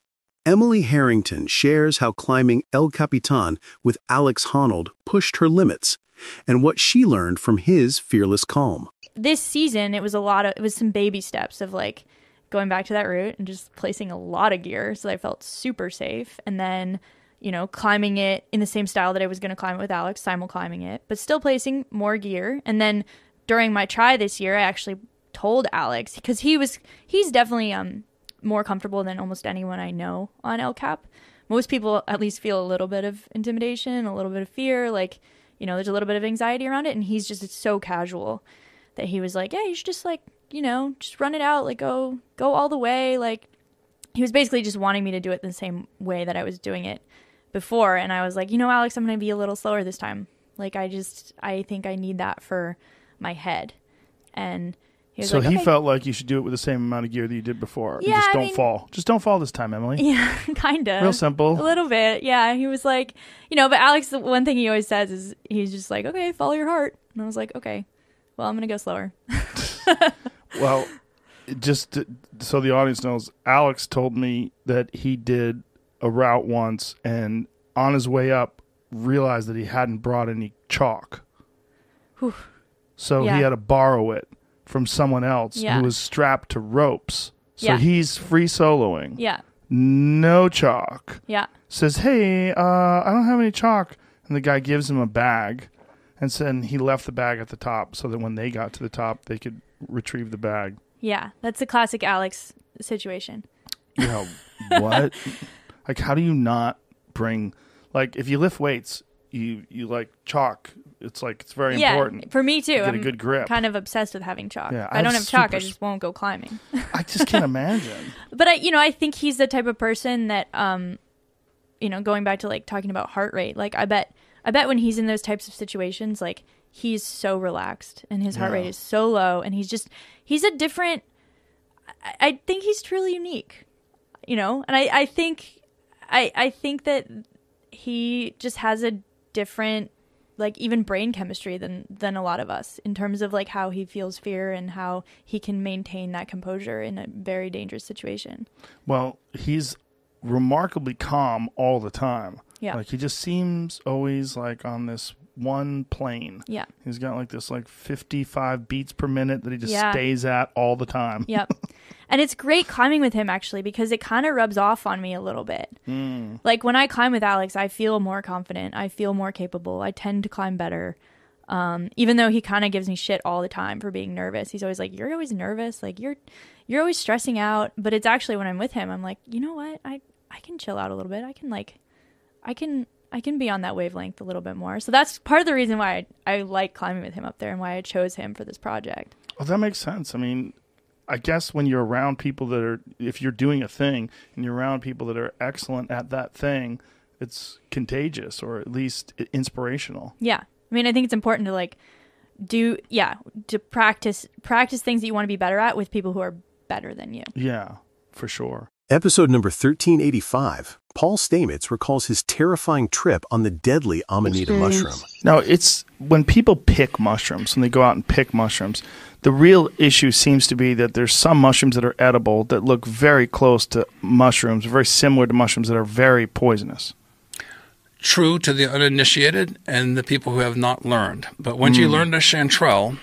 Emily Harrington shares how climbing El Capitan with Alex Honnold pushed her limits and what she learned from his fearless calm. this season it was a lot of it was some baby steps of like going back to that route and just placing a lot of gear so I felt super safe and then you know climbing it in the same style that I was going to climb it with Alex simul climbing it but still placing more gear and then during my try this year I actually told Alex because he was he's definitely um more comfortable than almost anyone I know on El Cap most people at least feel a little bit of intimidation a little bit of fear like you know there's a little bit of anxiety around it and he's just so casual that he was like, "Yeah, you should just like, you know, just run it out, like go go all the way." Like he was basically just wanting me to do it the same way that I was doing it before, and I was like, "You know, Alex, I'm going to be a little slower this time. Like I just I think I need that for my head." And he so like, he "Okay." felt like you should do it with the same amount of gear that you did before. Yeah, just I don't mean- fall. Just don't fall this time, Emily. Yeah, kind of. Real simple. A little bit. Yeah. He was like, you know, but Alex, the one thing he always says is he's just like, okay, follow your heart. And I was like, okay, well, I'm going to go slower. Well, just to, so the audience knows, Alex told me that he did a route once and on his way up realized that he hadn't brought any chalk. Whew. So Yeah. he had to borrow it from someone else Yeah. who was strapped to ropes. So Yeah. he's free soloing. Yeah. No chalk. Yeah. Says, "Hey, uh, I don't have any chalk." And the guy gives him a bag, and then he left the bag at the top so that when they got to the top, they could retrieve the bag. Yeah. That's the classic Alex situation. You know what? like, how do you not bring like if you lift weights, you you like chalk. It's like it's very yeah. important. For me too. to get a I'm good grip. kind of obsessed with having chalk. Yeah, if I I, don't have have chalk, I just won't go climbing. I just can't imagine. but I, you know, I think he's the type of person that, um, you know, going back to like talking about heart rate, like I bet I bet when he's in those types of situations, like he's so relaxed and his heart Yeah. rate is so low, and he's just he's a different. I, I think he's truly unique, you know, and I I think I I think that he just has a different like even brain chemistry than than a lot of us in terms of like how he feels fear and how he can maintain that composure in a very dangerous situation. Well, he's remarkably calm all the time. Yeah. Like he just seems always like on this one plane. Yeah. He's got like this like 55 beats per minute that he just Yeah. stays at all the time. Yep. and it's great climbing with him actually because it kind of rubs off on me a little bit. Like when I climb with Alex, I feel more confident. I feel more capable. I tend to climb better. Um, even though he kind of gives me shit all the time for being nervous. He's always like, "You're always nervous. Like you're you're always stressing out." But it's actually when I'm with him, I'm like, "You know what? I I can chill out a little bit. I can like I can I can be on that wavelength a little bit more." So that's part of the reason why I, I like climbing with him up there and why I chose him for this project. Well, that makes sense. I mean, I guess when you're around people that are, if you're doing a thing and you're around people that are excellent at that thing, it's contagious or at least inspirational. Yeah. I mean, I think it's important to like do yeah, to practice practice things that you want to be better at with people who are better than you. Yeah, for sure. Episode number 1385, Paul Stamets recalls his terrifying trip on the deadly Amanita mushroom. Now, it's when people pick mushrooms, when they go out and pick mushrooms, the real issue seems to be that there's some mushrooms that are edible that look very close to mushrooms, very similar to mushrooms that are very poisonous. true to the uninitiated and the people who have not learned. But once you hmm. learn the chanterelle,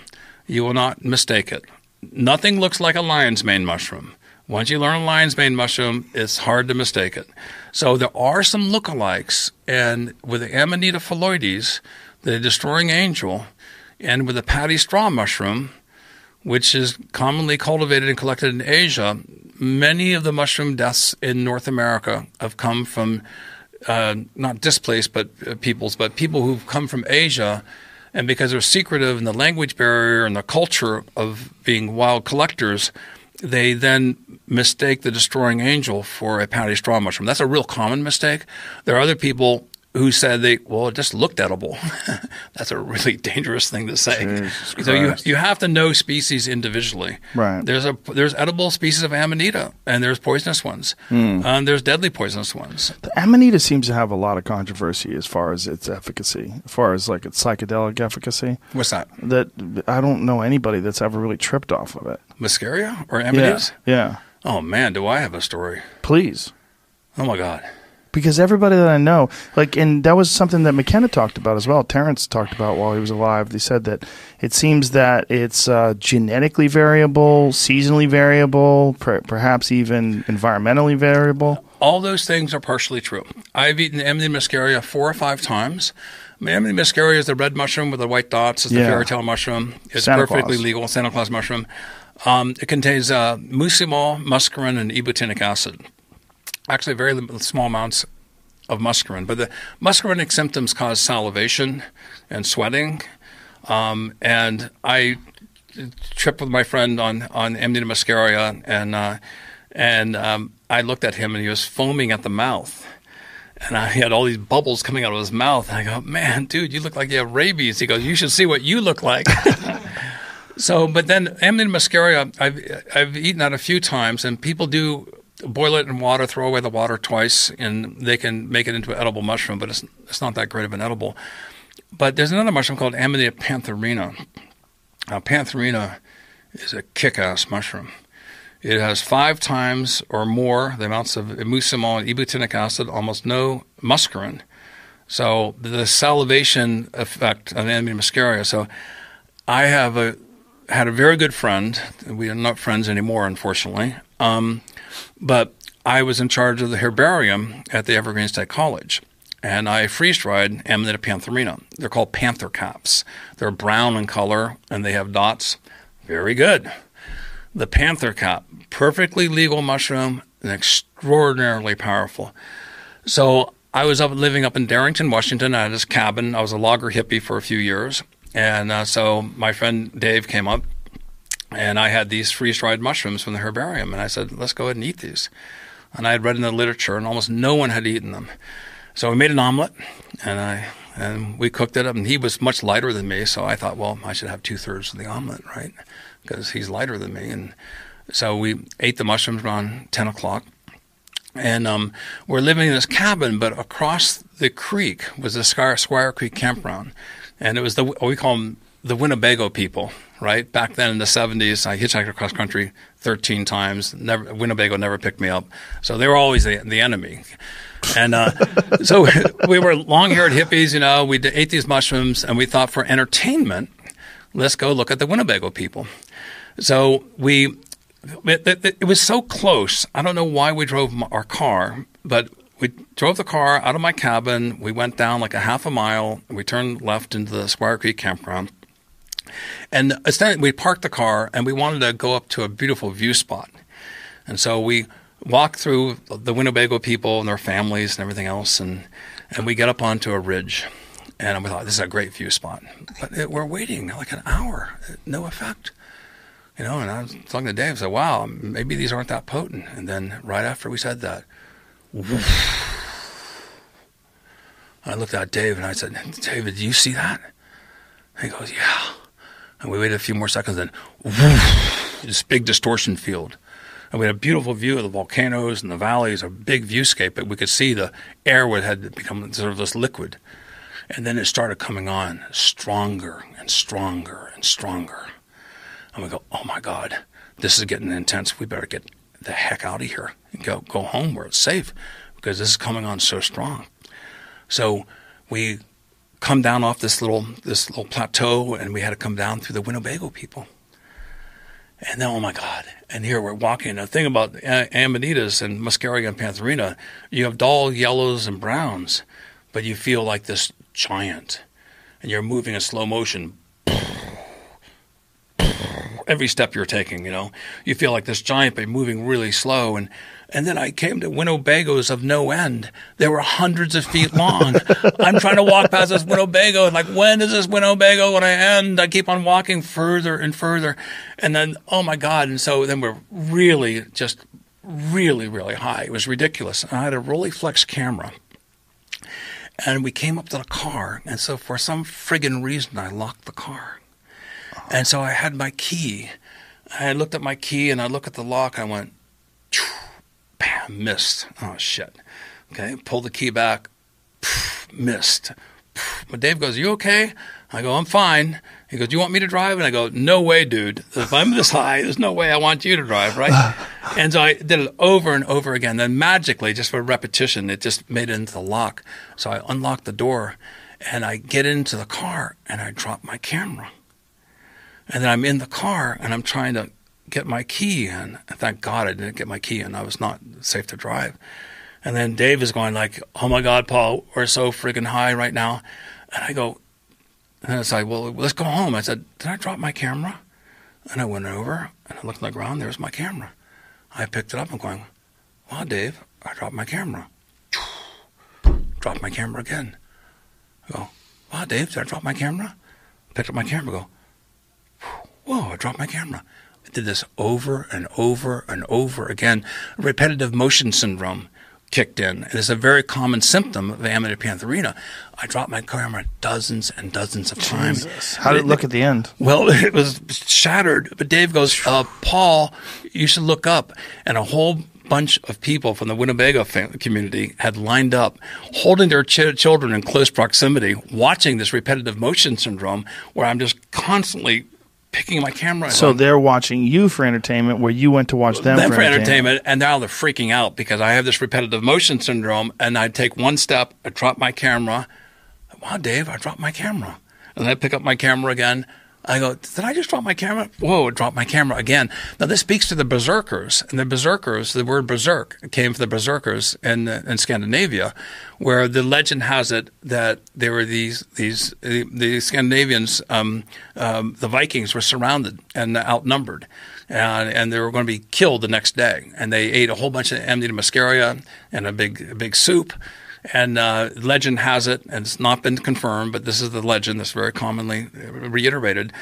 you will not mistake it. Nothing looks like a lion's mane mushroom. Once you learn a lion's mane mushroom, it's hard to mistake it. So there are some lookalikes, and with the Amanita phalloides, the destroying angel, and with the paddy straw mushroom, which is commonly cultivated and collected in Asia, many of the mushroom deaths in North America have come from uh, not displaced but uh, peoples, but people who've come from Asia, and because they're secretive and the language barrier and the culture of being wild collectors, they then mistake the destroying angel for a paddy straw mushroom. That's a real common mistake. There are other people who said they well it just looked edible. That's a really dangerous thing to say. So you Christ. you have to know species individually. Right. There's a there's edible species of amanita and there's poisonous ones. Hmm. And there's deadly poisonous ones. The Amanita seems to have a lot of controversy as far as its efficacy, as far as like its psychedelic efficacy. What's that? That I don't know anybody that's ever really tripped off of it. Muscaria or Yeah, amanitas? yeah. Oh man, do I have a story? Please. Oh my god. Because everybody that I know, like, and that was something that McKenna talked about as well. Terrence talked about while he was alive. They said that it seems that it's uh, genetically variable, seasonally variable, per- perhaps even environmentally variable. All those things are partially true. I've eaten Amanita muscaria four or five times. I mean, muscaria is the red mushroom with the white dots. It's the Yeah. fairy tale mushroom. It's Santa perfectly Claus. legal. Santa Claus mushroom. Um, it contains uh, muscimol, muscarine, and ibotenic acid. Actually, very small amounts of muscarine. But the muscarinic symptoms cause salivation and sweating. Um, and I tripped with my friend on on Amanita muscaria, and uh, and um, I looked at him, and he was foaming at the mouth. And I, he had all these bubbles coming out of his mouth. And I go, man, dude, you look like you have rabies. He goes, you should see what you look like. so, but then Amanita muscaria, I've, I've eaten that a few times, and people do boil it in water, throw away the water twice, and they can make it into an edible mushroom, but it's, it's not that great of an edible. But there's another mushroom called Amanita pantherina. Now, pantherina is a kick-ass mushroom. It has five times or more the amounts of muscimol and ibotenic acid, almost no muscarine. So the salivation effect of Amanita muscaria. So I have a had a very good friend. We are not friends anymore, unfortunately. Um, but I was in charge of the herbarium at the Evergreen State College, and I freeze dried Amanita pantherina. They're called panther caps. They're brown in color and they have dots. Very good. The panther cap, perfectly legal mushroom and extraordinarily powerful. So I was up living up in Darrington, Washington. I had this cabin. I was a logger hippie for a few years, and uh, so my friend Dave came up, and I had these freeze-dried mushrooms from the herbarium, and I said, "Let's go ahead and eat these." And I had read in the literature, and almost no one had eaten them. So we made an omelet, and I and we cooked it up. And he was much lighter than me, so I thought, well, I should have two thirds of the omelet, right? Because he's lighter than me. And so we ate the mushrooms around ten o'clock, and um, we're living in this cabin, but across the creek was the Squire, Squire Creek campground, and it was the we call them the Winnebago people, right? Back then in the '70s, I hitchhiked across country 13 times. Never Winnebago never picked me up, so they were always the, the enemy. And uh, so we were long-haired hippies, you know. We ate these mushrooms, and we thought for entertainment, let's go look at the Winnebago people. So we it, it, it, was so close. I don't know why we drove our car, but we drove the car out of my cabin. We went down like a half a mile. We turned left into the Squire Creek campground. And we parked the car and we wanted to go up to a beautiful view spot. And so we walked through the Winnebago people and their families and everything else. And, and we get up onto a ridge. And we thought, this is a great view spot. But it, we're waiting like an hour, no effect. You know, and I was talking to Dave. I said, "Wow, maybe these aren't that potent." And then right after we said that, I looked at Dave and I said, "David, do you see that?" He goes, "Yeah." And we waited a few more seconds, then this big distortion field. And we had a beautiful view of the volcanoes and the valleys, a big viewscape, but we could see the air had become sort of this liquid. And then it started coming on stronger and stronger and stronger. And we go, oh my God, this is getting intense. We better get the heck out of here and go, go home where it's safe because this is coming on so strong. So we come down off this little this little plateau and we had to come down through the Winnebago people. And then, oh my God. And here we're walking. The thing about Amanitas and Muscaria and Pantherina, you have dull yellows and browns, but you feel like this giant. And you're moving in slow motion every step you're taking. You know, you feel like this giant, but moving really slow. And and then I came to Winnebagos of no end. They were hundreds of feet long. I'm trying to walk past this Winnebago, and like, when is this Winnebago going to end? I keep on walking further and further, and then oh my god! And so then we're really just really really high. It was ridiculous. And I had a Rolleiflex camera. And we came up to the car, and so for some friggin' reason, I locked the car. And so I had my key. I looked at my key and I looked at the lock. I went, bam, missed. Oh, shit. Okay, pull the key back, missed. But Dave goes, You okay? I go, I'm fine. He goes, Do you want me to drive? And I go, No way, dude. If I'm this high, there's no way I want you to drive, right? and so I did it over and over again. Then magically, just for repetition, it just made it into the lock. So I unlocked the door and I get into the car and I drop my camera. And then I'm in the car and I'm trying to get my key in. And thank God I didn't get my key in. I was not safe to drive. And then Dave is going like, "Oh my God, Paul, we're so friggin' high right now." And I go, and it's like, "Well, let's go home." I said, "Did I drop my camera?" And I went over and I looked on the ground. There's my camera. I picked it up. And I'm going, "Wow, Dave, I dropped my camera." Drop my camera again. I go, "Wow, Dave, did I drop my camera?" Picked up my camera. Go, whoa, I dropped my camera. I did this over and over and over again. Repetitive motion syndrome kicked in. And it's a very common symptom of pantherina. I dropped my camera dozens and dozens of times. Jesus. How did it look at the end? Well, it was shattered. But Dave goes, uh, Paul, you should look up. And a whole bunch of people from the Winnebago community had lined up, holding their ch- children in close proximity, watching this repetitive motion syndrome, where I'm just constantly picking my camera. So they're watching you for entertainment, where you went to watch them, them for, for entertainment. entertainment. And now they're freaking out because I have this repetitive motion syndrome, and I take one step, I drop my camera. Wow, Dave, I dropped my camera, and then I pick up my camera again. I go, did I just drop my camera? Whoa, drop my camera again. Now, this speaks to the berserkers. And the berserkers, the word berserk came from the berserkers in, in Scandinavia, where the legend has it that there were these, these the Scandinavians, um, um, the Vikings were surrounded and outnumbered. And, and, they were going to be killed the next day. And they ate a whole bunch of Amanita muscaria and a big, a big soup And uh, legend has it, and it's not been confirmed, but this is the legend that's very commonly reiterated,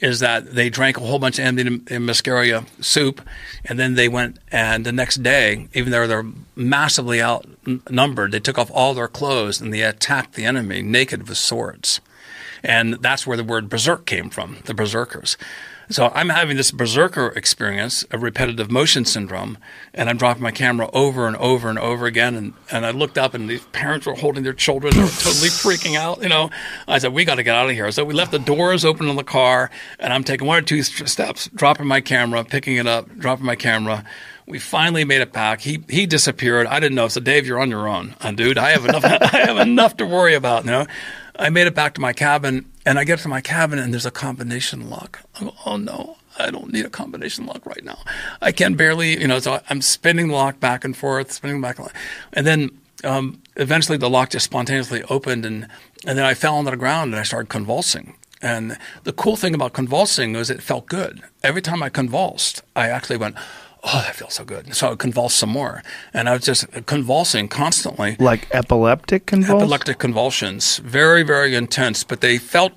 is that they drank a whole bunch of Amanita muscaria soup, and then they went and the next day, even though they're massively outnumbered, they took off all their clothes and they attacked the enemy naked with swords. And that's where the word berserk came from, the berserkers. So I'm having this berserker experience of repetitive motion syndrome, and I'm dropping my camera over and over and over again. And, and I looked up, and these parents were holding their children. They were totally freaking out. You know, I said, "We got to get out of here." So we left the doors open in the car, and I'm taking one or two steps, dropping my camera, picking it up, dropping my camera. We finally made it back. He he disappeared. I didn't know. So Dave, you're on your own, uh, dude. I have enough. I have enough to worry about. You know. I made it back to my cabin, and I get to my cabin, and there's a combination lock. Oh no, I don't need a combination lock right now. I can barely, you know, so I'm spinning the lock back and forth, spinning back, and forth. and then um, eventually the lock just spontaneously opened, and and then I fell onto the ground and I started convulsing. And the cool thing about convulsing was it felt good. Every time I convulsed, I actually went, oh, that feels so good. So I would convulse some more. And I was just convulsing constantly. Like epileptic convulsions? Epileptic convulsions. Very, very intense, but they felt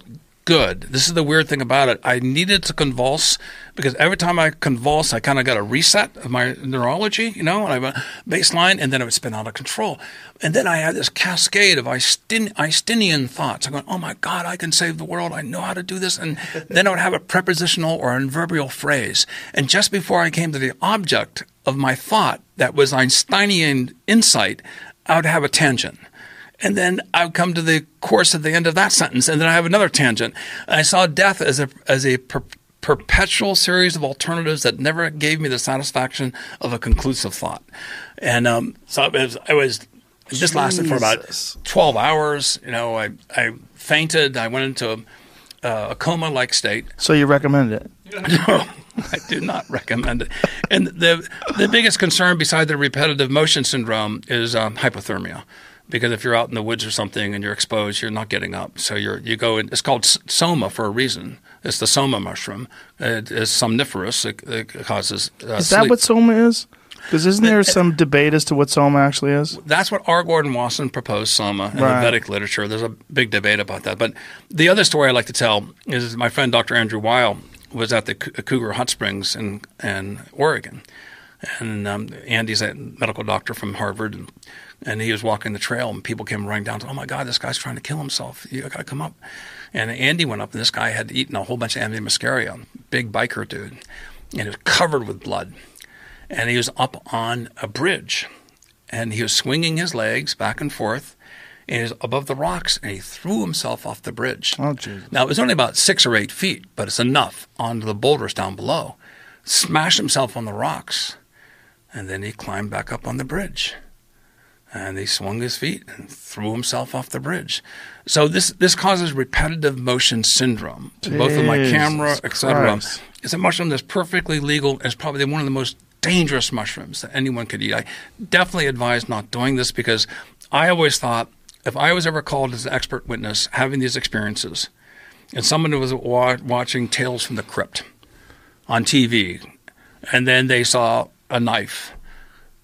good. This is the weird thing about it. I needed to convulse because every time I convulse, I kind of got a reset of my neurology, you know, and I went baseline, and then it would spin out of control. And then I had this cascade of Einsteinian thoughts. I'm going, oh my God, I can save the world. I know how to do this. And then I would have a prepositional or an adverbial phrase. And just before I came to the object of my thought that was Einsteinian insight, I would have a tangent. And then I would come to the course at the end of that sentence, and then I have another tangent. I saw death as a as a per- perpetual series of alternatives that never gave me the satisfaction of a conclusive thought. And um, so I was, I was this lasted for about twelve hours. You know, I I fainted. I went into a, uh, a coma like state. So you recommend it? no, I do not recommend it. And the the biggest concern, beside the repetitive motion syndrome, is um, hypothermia because if you're out in the woods or something and you're exposed, you're not getting up. So you're you go. In, it's called soma for a reason. It's the soma mushroom. It is somniferous. It, it causes. Uh, is that sleep. what soma is? Because isn't there some debate as to what soma actually is? That's what R. Gordon Wasson proposed soma in right. the Vedic literature. There's a big debate about that. But the other story I like to tell is my friend Dr. Andrew Weil was at the Cougar Hot Springs in, in Oregon. And um, Andy's a medical doctor from Harvard. And and he was walking the trail, and people came running down. To, oh my God, this guy's trying to kill himself! You got to come up. And Andy went up, and this guy had eaten a whole bunch of Amanita muscaria, big biker dude, and he was covered with blood. And he was up on a bridge, and he was swinging his legs back and forth, and he was above the rocks, and he threw himself off the bridge. Oh, Jesus. Now it was only about six or eight feet, but it's enough onto the boulders down below. Smashed himself on the rocks, and then he climbed back up on the bridge and he swung his feet and threw himself off the bridge. So this this causes repetitive motion syndrome, Jesus both of my camera, etc. It's a mushroom that's perfectly legal. It's probably one of the most dangerous mushrooms that anyone could eat. I definitely advise not doing this because I always thought if I was ever called as an expert witness having these experiences, and someone was wa- watching Tales from the Crypt on TV, and then they saw a knife,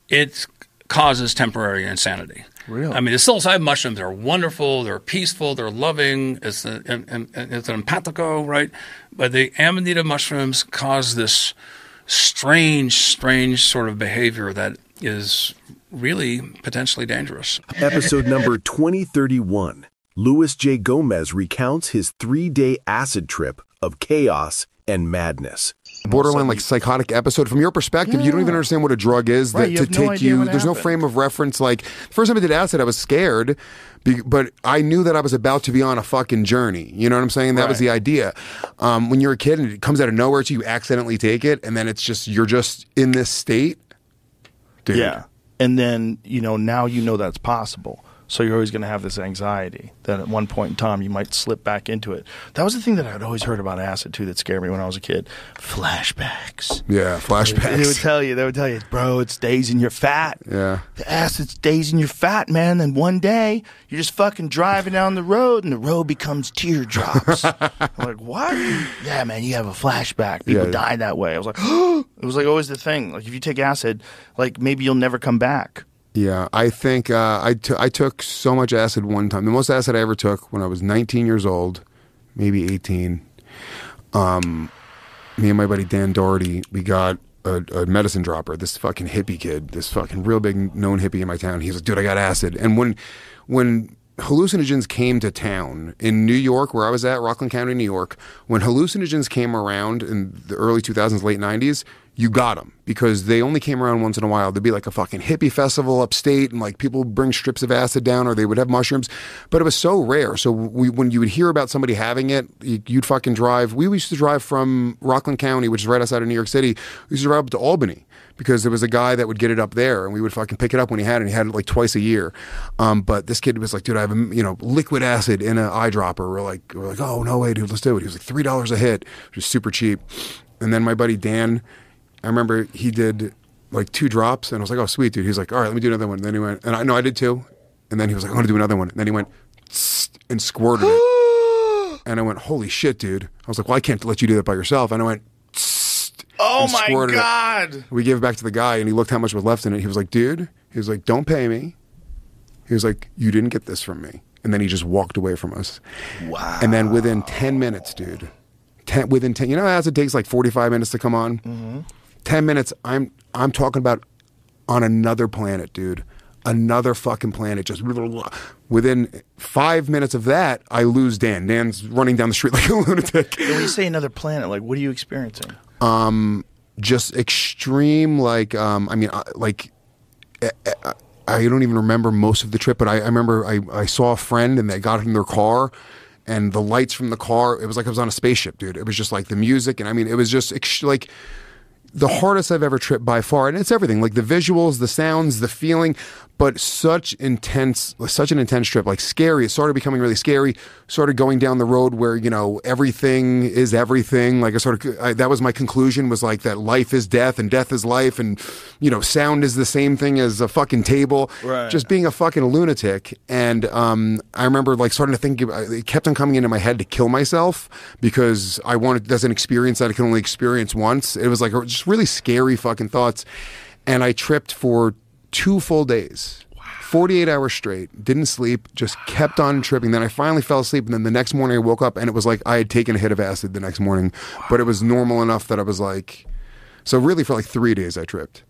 it's causes temporary insanity. Really? I mean, the psilocybin mushrooms are wonderful. They're peaceful. They're loving. It's, a, it's an empathogen, right? But the amanita mushrooms cause this strange, strange sort of behavior that is really potentially dangerous. Episode number 2031. Luis J. Gomez recounts his three day acid trip of chaos and madness borderline like psychotic episode from your perspective yeah. you don't even understand what a drug is right, that to no take you there's happened. no frame of reference like first time i did acid i was scared but i knew that i was about to be on a fucking journey you know what i'm saying that right. was the idea um, when you're a kid and it comes out of nowhere so you accidentally take it and then it's just you're just in this state Dude. yeah and then you know now you know that's possible so you're always going to have this anxiety that at one point in time you might slip back into it. That was the thing that I'd always heard about acid too that scared me when I was a kid. Flashbacks. Yeah, flashbacks. They would tell you, they would tell you, bro, it stays in your fat. Yeah. The acid stays in your fat, man. And one day you're just fucking driving down the road and the road becomes teardrops. I'm like, what? Yeah, man, you have a flashback. People Yeah. die that way. I was like, it was like always the thing. Like if you take acid, like maybe you'll never come back. Yeah, I think uh, I, t- I took so much acid one time. The most acid I ever took when I was 19 years old, maybe 18. Um, me and my buddy Dan Doherty, we got a, a medicine dropper. This fucking hippie kid, this fucking real big known hippie in my town. He was like, "Dude, I got acid." And when when hallucinogens came to town in New York, where I was at, Rockland County, New York, when hallucinogens came around in the early 2000s, late 90s, you got them because they only came around once in a while. There'd be like a fucking hippie festival upstate, and like people bring strips of acid down, or they would have mushrooms, but it was so rare. So we, when you would hear about somebody having it, you, you'd fucking drive. We used to drive from Rockland County, which is right outside of New York City. We used to drive up to Albany because there was a guy that would get it up there, and we would fucking pick it up when he had it. And he had it like twice a year. Um, but this kid was like, "Dude, I have a, you know liquid acid in an eyedropper." We're like, we're like, "Oh no way, dude, let's do it." He was like three dollars a hit, which is super cheap. And then my buddy Dan, I remember he did like two drops, and I was like, "Oh sweet, dude." He was like, "All right, let me do another one." And then he went, and I know I did too. And then he was like, "I'm gonna do another one." And then he went and squirted it. And I went, "Holy shit, dude!" I was like, "Well, I can't let you do that by yourself." And I went, Oh my squirted it. god! We gave it back to the guy, and he looked how much was left in it. He was like, "Dude," he was like, "Don't pay me." He was like, "You didn't get this from me," and then he just walked away from us. Wow. And then within ten minutes, dude, ten within ten, you know, as it takes like forty five minutes to come on. Mm-hmm. Ten minutes, I'm I'm talking about on another planet, dude. Another fucking planet. Just within five minutes of that, I lose Dan. Dan's running down the street like a lunatic. When you say another planet, like what are you experiencing? um just extreme like um i mean like I- I- i don't even remember most of the trip but i, I remember I, I saw a friend and they got in their car and the lights from the car it was like i was on a spaceship dude it was just like the music and i mean it was just ex- like the hardest I've ever tripped by far, and it's everything like the visuals, the sounds, the feeling, but such intense, such an intense trip, like scary. It started becoming really scary. Started going down the road where you know everything is everything. Like I sort of I, that was my conclusion was like that life is death and death is life, and you know sound is the same thing as a fucking table. Right. Just being a fucking lunatic, and um, I remember like starting to think. It kept on coming into my head to kill myself because I wanted that's an experience that I can only experience once. It was like just really scary fucking thoughts, and I tripped for two full days. 48 hours straight, didn't sleep, just kept on tripping. Then I finally fell asleep, and then the next morning I woke up and it was like I had taken a hit of acid the next morning, but it was normal enough that I was like, so really for like three days I tripped.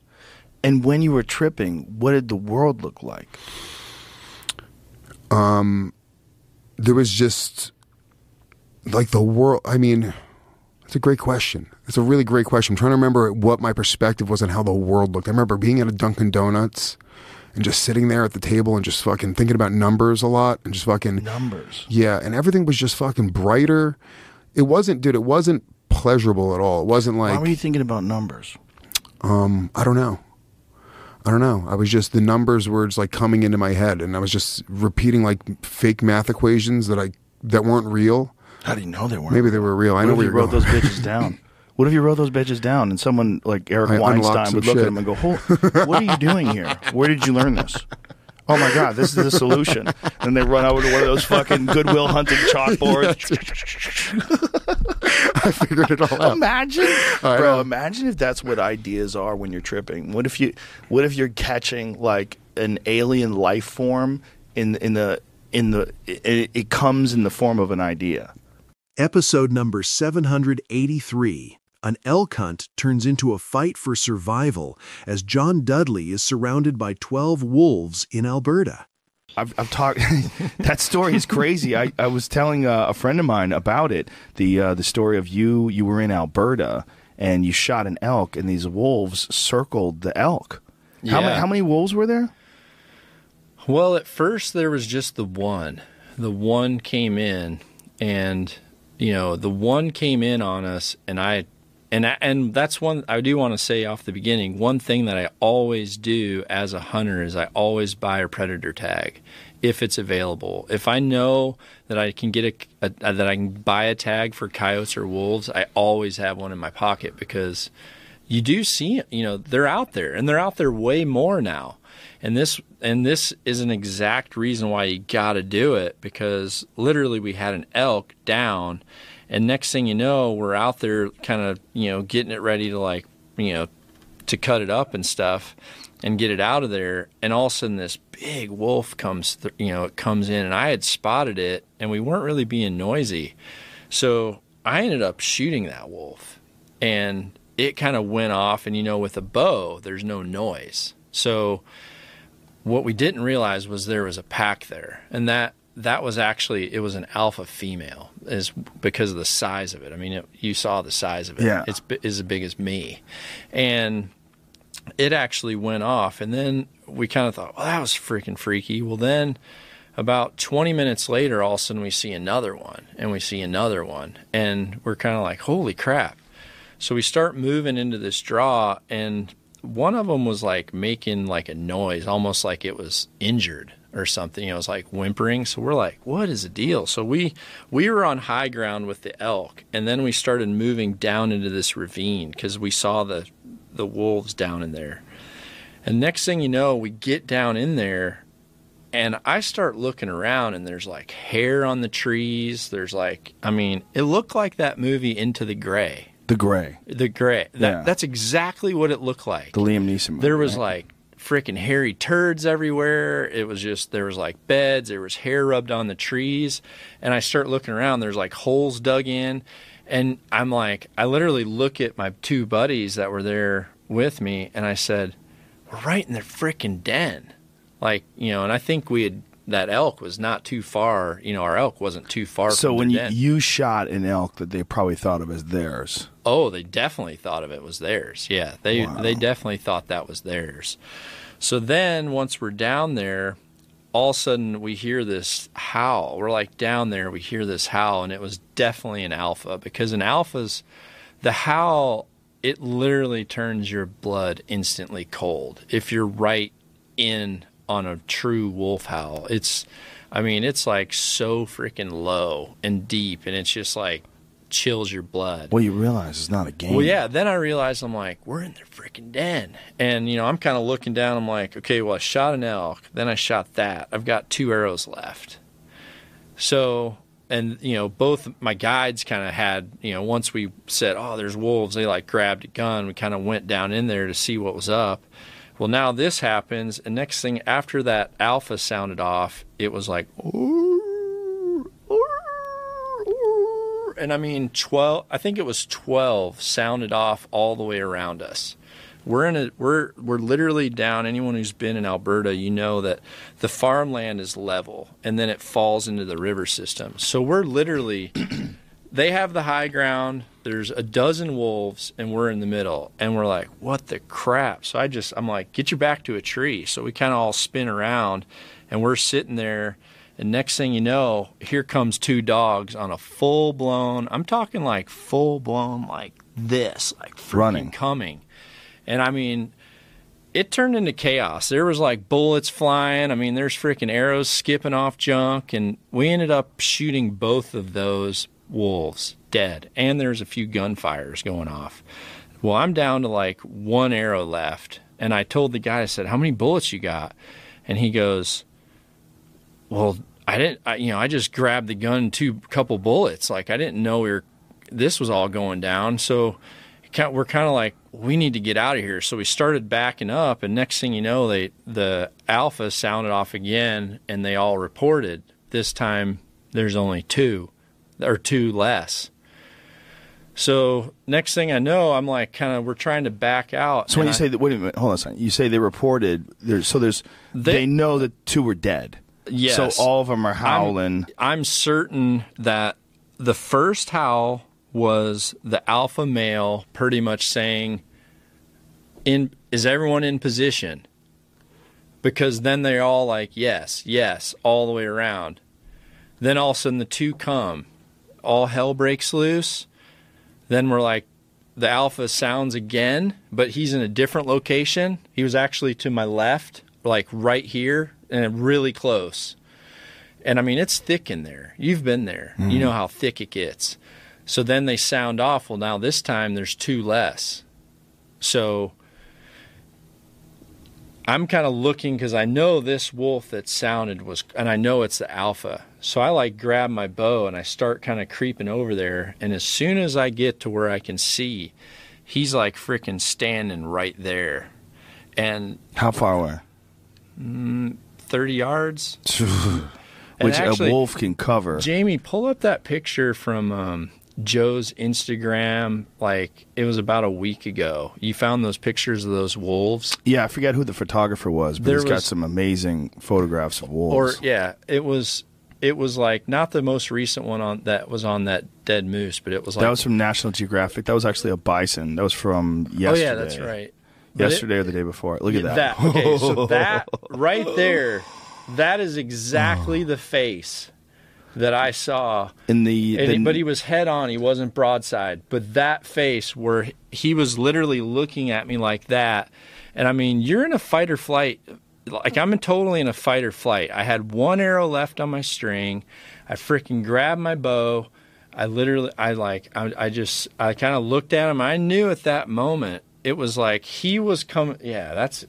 And when you were tripping, what did the world look like? um, there was just like the world. I mean, it's a great question. It's a really great question. I'm trying to remember what my perspective was on how the world looked. I remember being at a Dunkin' Donuts and just sitting there at the table and just fucking thinking about numbers a lot and just fucking Numbers. yeah, and everything was just fucking brighter. It wasn't, dude. It wasn't pleasurable at all. It wasn't like. Why were you thinking about numbers? um, I don't know. I don't know. I was just the numbers were just like coming into my head, and I was just repeating like fake math equations that I that weren't real. How do you know they weren't? Maybe they were real. I know you wrote those bitches down? What if you wrote those bitches down and someone like Eric I Weinstein would look shit. at them and go, "Hol- "What are you doing here? Where did you learn this?" Oh my God, this is the solution. And they run over to one of those fucking Goodwill Hunting chalkboards. I figured it all out. Imagine, I bro. know. Imagine if that's what ideas are when you're tripping. What if you? What if you're catching like an alien life form in in the in the it, it comes in the form of an idea. Episode number 783 An elk hunt turns into a fight for survival as John Dudley is surrounded by 12 wolves in Alberta. I've, I've talked. that story is crazy. I, I was telling uh, a friend of mine about it. The uh, the story of you. You were in Alberta and you shot an elk, and these wolves circled the elk. How, many, Yeah. how many wolves were there? Well, at first there was just the one. The one came in, and you know, the one came in on us, and I, and I, and that's one I do want to say off the beginning. One thing that I always do as a hunter is I always buy a predator tag if it's available. If I know that I can get a, a that I can buy a tag for coyotes or wolves, I always have one in my pocket because you do see you know they're out there and they're out there way more now and this and this is an exact reason why you got to do it because literally we had an elk down and next thing you know we're out there kind of you know getting it ready to like you know to cut it up and stuff and get it out of there. And all of a sudden, this big wolf comes, th- you know, it comes in, and I had spotted it, and we weren't really being noisy, so I ended up shooting that wolf, and it kind of went off. And you know, with a bow, there's no noise, so what we didn't realize was there was a pack there, and that that was actually it was an alpha female is because of the size of it. I mean, it, you saw the size of it. Yeah. it's bi- as big as me, and it actually went off. And then we kind of thought, well, that was freaking freaky. Well, then about 20 minutes later, all of a sudden we see another one, and we see another one, and we're kind of like, holy crap. So we start moving into this draw, and one of them was like making like a noise, almost like it was injured or something. You know, it was like whimpering. So we're like, what is the deal? So we we were on high ground with the elk, and then we started moving down into this ravine because we saw the the wolves down in there. And next thing you know, we get down in there and I start looking around and there's like hair on the trees. There's like I mean, it looked like that movie Into the Grey. The gray, The Grey. That, Yeah. That's exactly what it looked like. the Liam Neeson. Movie, There was right? like freaking hairy turds everywhere. It was just there was like beds, there was hair rubbed on the trees, and I start looking around. There's like holes dug in, and I'm like, I literally look at my two buddies that were there with me, and I said, "We're right in their freaking den." Like you know, and I think we had that elk was not too far. You know, our elk wasn't too far. So from when you, you shot an elk that they probably thought of as theirs. Oh, they definitely thought of it was theirs. Yeah, they they definitely thought that was theirs. So then once we're down there, all of a sudden we hear this howl. We're like down there, we hear this howl, and it was definitely an alpha because an alpha's the howl. It literally turns your blood instantly cold if you're right in on a true wolf howl. It's, I mean, it's like so freaking low and deep, and it's just like chills your blood. Well, you realize it's not a game. Well, yeah. Then I realized I'm like, we're in their freaking den, and you know, I'm kind of looking down. I'm like, okay, well, I shot an elk, then I shot that. I've got two arrows left. So, and you know, both my guides kind of had, you know, once we said, oh, there's wolves, they like grabbed a gun. We kind of went down in there to see what was up. Well, now this happens, and next thing after that alpha sounded off, it was like, and I mean 12 I think it was 12 sounded off all the way around us. We're in a we're we're literally down anyone who's been in Alberta, you know that the farmland is level and then it falls into the river system. So we're literally they have the high ground, there's a dozen wolves and we're in the middle and we're like, "What the crap?" So I just I'm like, "Get your back to a tree." So we kind of all spin around and we're sitting there and next thing you know, here comes two dogs on a full blown, I'm talking like full blown like this, like Running. coming. And I mean, it turned into chaos. There was like bullets flying. I mean, there's freaking arrows skipping off junk. And we ended up shooting both of those wolves dead. And there's a few gunfires going off. Well, I'm down to like one arrow left. And I told the guy, I said, How many bullets you got? And he goes, well, I didn't, I, you know, I just grabbed the gun, two couple bullets. Like I didn't know we were, this was all going down. So we're kind of like, we need to get out of here. So we started backing up, and next thing you know, they the alpha sounded off again, and they all reported. This time, there's only two, or two less. So next thing I know, I'm like, kind of, we're trying to back out. So when you I- say that, wait a minute, hold on a second. You say they reported. There's so there's they, They- know that two were dead. Yes. So all of them are howling. I'm, I'm certain that the first howl was the alpha male pretty much saying, "In is everyone in position?" Because then they're all like, "Yes, yes," all the way around. Then all of a sudden the two come, all hell breaks loose. Then we're like, the alpha sounds again, but he's in a different location. He was actually to my left, like right here, and really close. And I mean, it's thick in there. You've been there. You mm-hmm. know how thick it gets. So then they sound off. Well, now this time there's two less. So I'm kind of looking because I know this wolf that sounded was, and I know it's the alpha. So I like grab my bow and I start kind of creeping over there. And as soon as I get to where I can see, he's like freaking standing right there, and How far away? Mm, thirty yards. Which actually- a wolf can cover. Jamie, pull up that picture from um, Joe's Instagram. Like it was about a week ago. You found those pictures of those wolves, yeah, I forget who the photographer was, but There he's got some amazing photographs of wolves. or yeah, it was. It was like not the most recent one on that was on that dead moose, but it was like that was from National Geographic. That was actually a bison. That was from yesterday. oh yeah, that's right. But it- Yesterday or the day before. Look at Yeah, that. okay, so that right there, that is exactly oh. the face that I saw. In the, the he- but he was head on. He wasn't broadside. But that face where he was literally looking at me like that, and I mean, you're in a fight or flight. Like I'm in totally in a fight or flight. I had one arrow left on my string. I freaking grabbed my bow. I literally, I like, I, I just, I kind of looked at him. I knew at that moment it was like he was coming. Yeah, that's.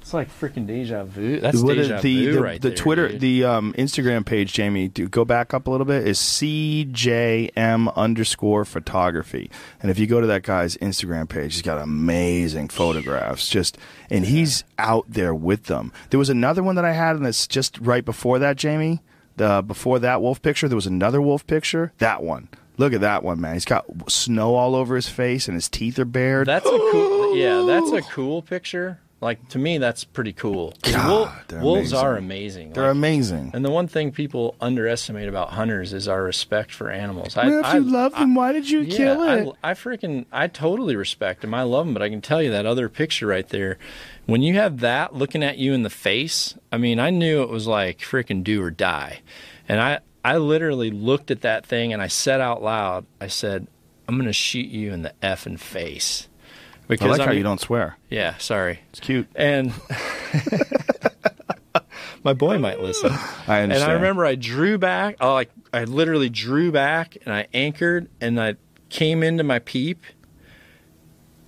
It's like freaking deja vu. That's What deja the vu the, right the there, Twitter dude. the um, Instagram page, Jamie. Do go back up a little bit. Is CJM underscore photography, and if you go to that guy's Instagram page, he's got amazing photographs. Just and he's out there with them. There was another one that I had, and it's just right before that, Jamie. The before that wolf picture, there was another wolf picture. That one. Look at that one, man. He's got snow all over his face, and his teeth are bared. That's a cool. Yeah, that's a cool picture. Like to me, that's pretty cool. God, wol- they're wolves amazing. are amazing. They're Like, amazing. And the one thing people underestimate about hunters is our respect for animals. I, Well, if I, you love them, why did you yeah, kill it? I, I freaking, I totally respect them. I love them, but I can tell you that other picture right there, when you have that looking at you in the face, I mean, I knew it was like freaking do or die. And I, I literally looked at that thing and I said out loud, I said, I'm going to shoot you in the effing face. I like how mean- you don't swear. Yeah, sorry. It's cute. And my boy might listen. I understand. And. I remember I drew back. Oh, like I literally drew back and I anchored and I came into my peep.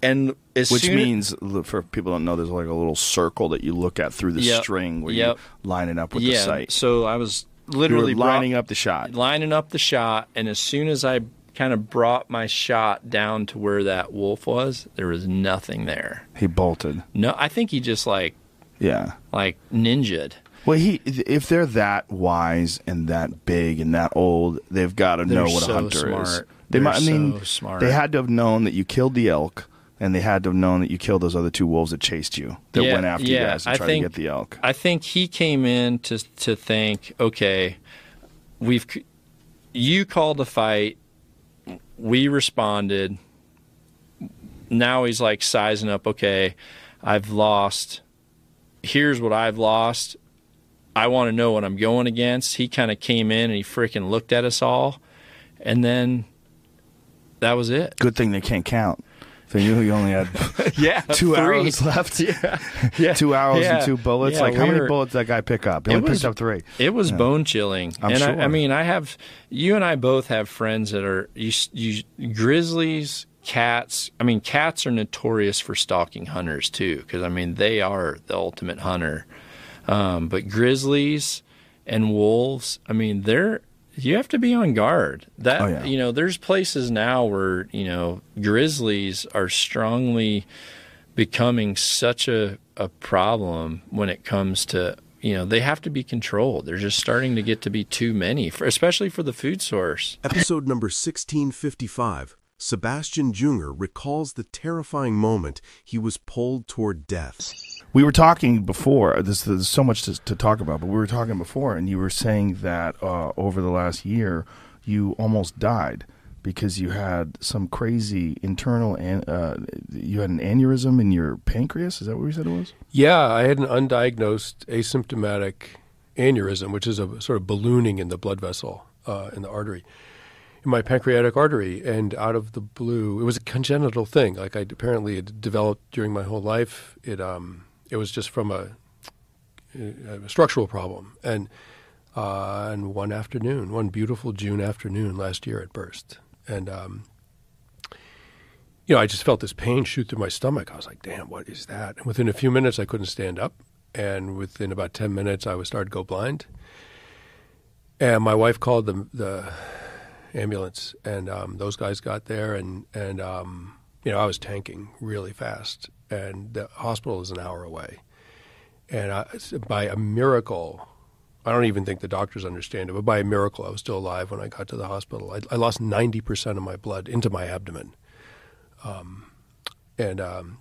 And Which means, for people who don't know, there's like a little circle that you look at through the Yep. string where Yep. you line it up with yeah. the sight. So I was literally lining up the shot. lining up the shot, and as soon as I kind of brought my shot down to where that wolf was, there was nothing there. He bolted. No, I think he just like Yeah. like ninjaed. Well, he if they're that wise and that big and that old, they've got to They're know what a so hunter is. They They're might. I mean, so smart. they had to have known that you killed the elk, and they had to have known that you killed those other two wolves that chased you, that Yeah, went after you guys to I try think- to get the elk. I think he came in to to think, okay, we've you called the fight, we responded. Now he's like sizing up, okay, I've lost. Here's what I've lost. I want to know what I'm going against. He kind of came in and he freaking looked at us all, and then that was it. Good thing they can't count. They knew you only had Yeah, two three. arrows left. Yeah, yeah, two arrows yeah. and two bullets. Yeah, like how many bullets did that guy pick up? He It only was- picked up three. It was bone chilling, I'm and I, I mean, I have you and I both have friends that are you, you grizzlies, cats. I mean, cats are notorious for stalking hunters too, because I mean they are the ultimate hunter. Um, but grizzlies and wolves, I mean, they're you have to be on guard. That Oh, yeah. you know, there's places now where you know grizzlies are strongly becoming such a, a problem when it comes to you know they have to be controlled they're just starting to get to be too many for, especially for the food source Episode number 1655. Sebastian Junger recalls the terrifying moment he was pulled toward death. We were talking before. There's, there's so much to, to talk about, but we were talking before, and you were saying that uh, over the last year, you almost died because you had some crazy internal. An, uh, you had an aneurysm in your pancreas. Is that what we said it was? Yeah, I had an undiagnosed asymptomatic aneurysm, which is a sort of ballooning in the blood vessel uh, in the artery, in my pancreatic artery. And out of the blue, it was a congenital thing. Like I apparently had developed during my whole life. It um, it was just from a, a structural problem. And uh, and one afternoon, one beautiful June afternoon last year, it burst. And um, you know, I just felt this pain shoot through my stomach. I was like, damn, what is that? And within a few minutes, I couldn't stand up. And within about 10 minutes, I was started to go blind. And my wife called the, the ambulance, and um, those guys got there. And, and um, you know, I was tanking really fast, and the hospital is an hour away. And I, by a miracle, I don't even think the doctors understand it, but by a miracle, I was still alive when I got to the hospital. I, I lost 90% of my blood into my abdomen. Um, and um,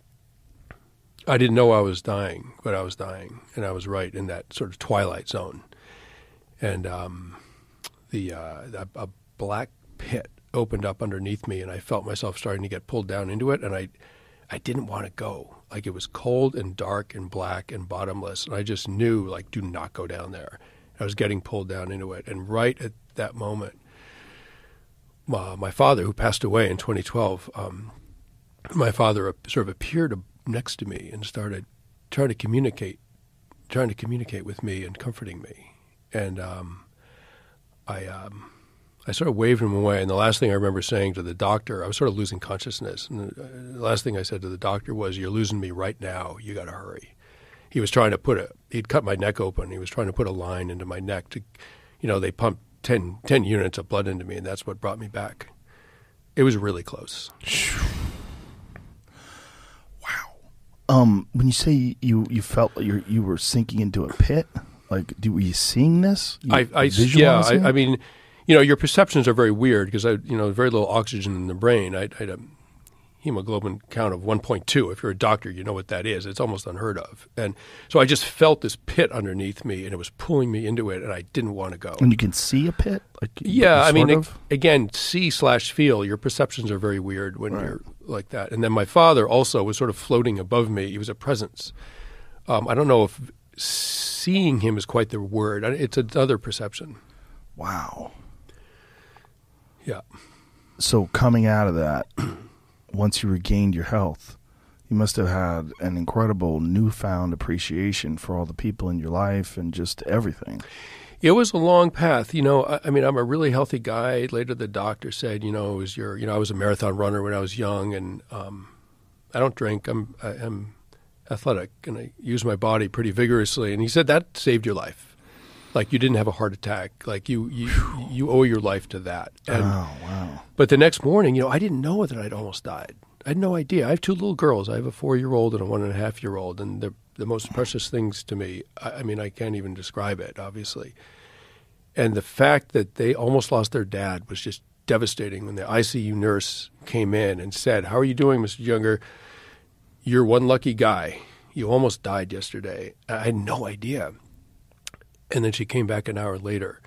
I didn't know I was dying, but I was dying, and I was right in that sort of twilight zone. And um, the uh, a, a black pit opened up underneath me, and I felt myself starting to get pulled down into it, and I I didn't want to go. Like it was cold and dark and black and bottomless, and I just knew like do not go down there. I was getting pulled down into it, and right at that moment, uh, my father, who passed away in 2012, um, my father sort of appeared next to me and started trying to communicate, trying to communicate with me and comforting me, and um, I. Um, I sort of waved him away, and the last thing I remember saying to the doctor, I was sort of losing consciousness. And the last thing I said to the doctor was, "You're losing me right now. You got to hurry." He was trying to put a, he'd cut my neck open. He was trying to put a line into my neck to, you know, they pumped 10, 10 units of blood into me, and that's what brought me back. It was really close. Wow. Um, when you say you you felt you you were sinking into a pit, like, do, were you seeing this? You I, I yeah, I, I mean, you know, your perceptions are very weird because I, you know, very little oxygen in the brain. I, I had a hemoglobin count of 1.2. If you're a doctor, you know what that is. It's almost unheard of. And so I just felt this pit underneath me, and it was pulling me into it, and I didn't want to go. and you can see a pit. Like, Yeah, I mean, again, see slash feel. Your perceptions are very weird when you're like that. And then my father also was sort of floating above me. He was a presence. Um, I don't know if seeing him is quite the word. It's another perception. wow. Yeah. So coming out of that, once you regained your health, you must have had an incredible newfound appreciation for all the people in your life and just everything. It was a long path. You know, I, I mean, I'm a really healthy guy. Later, the doctor said, you know, it was your, you know, I was a marathon runner when I was young, and um, I don't drink. I'm, I, I'm athletic, and I use my body pretty vigorously. And he said that saved your life. Like you didn't have a heart attack. Like you, you, you owe your life to that. And, oh wow! But the next morning, you know, I didn't know that I'd almost died. I had no idea. I have two little girls. I have a four-year-old and a one and a half-year-old, and they're the most precious things to me. I, I mean, I can't even describe it, obviously. And the fact that they almost lost their dad was just devastating. When the ICU nurse came in and said, "How are you doing, Mr. Junger? You're one lucky guy. You almost died yesterday." I had no idea. And then she came back an hour later,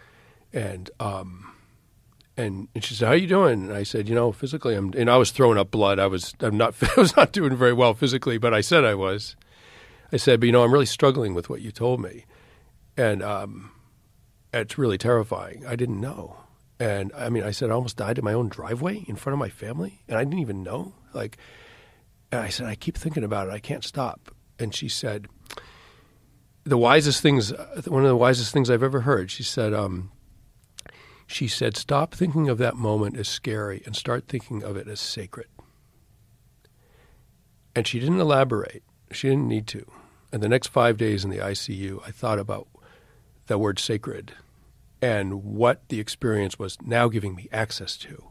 and um, and, and she said, "How you doing?" And I said, "You know, physically, I'm." And I was throwing up blood. I was, I'm not, I was not doing very well physically, but I said I was. I said, "But you know, I'm really struggling with what you told me," and um, it's really terrifying. I didn't know, and I mean, I said I almost died in my own driveway in front of my family, and I didn't even know. Like, and I said, I keep thinking about it. I can't stop. And she said, the wisest things, one of the wisest things I've ever heard. She said, um, she said, stop thinking of that moment as scary and start thinking of it as sacred. And she didn't elaborate. She didn't need to. And the next five days in the ICU, I thought about the word sacred and what the experience was now giving me access to.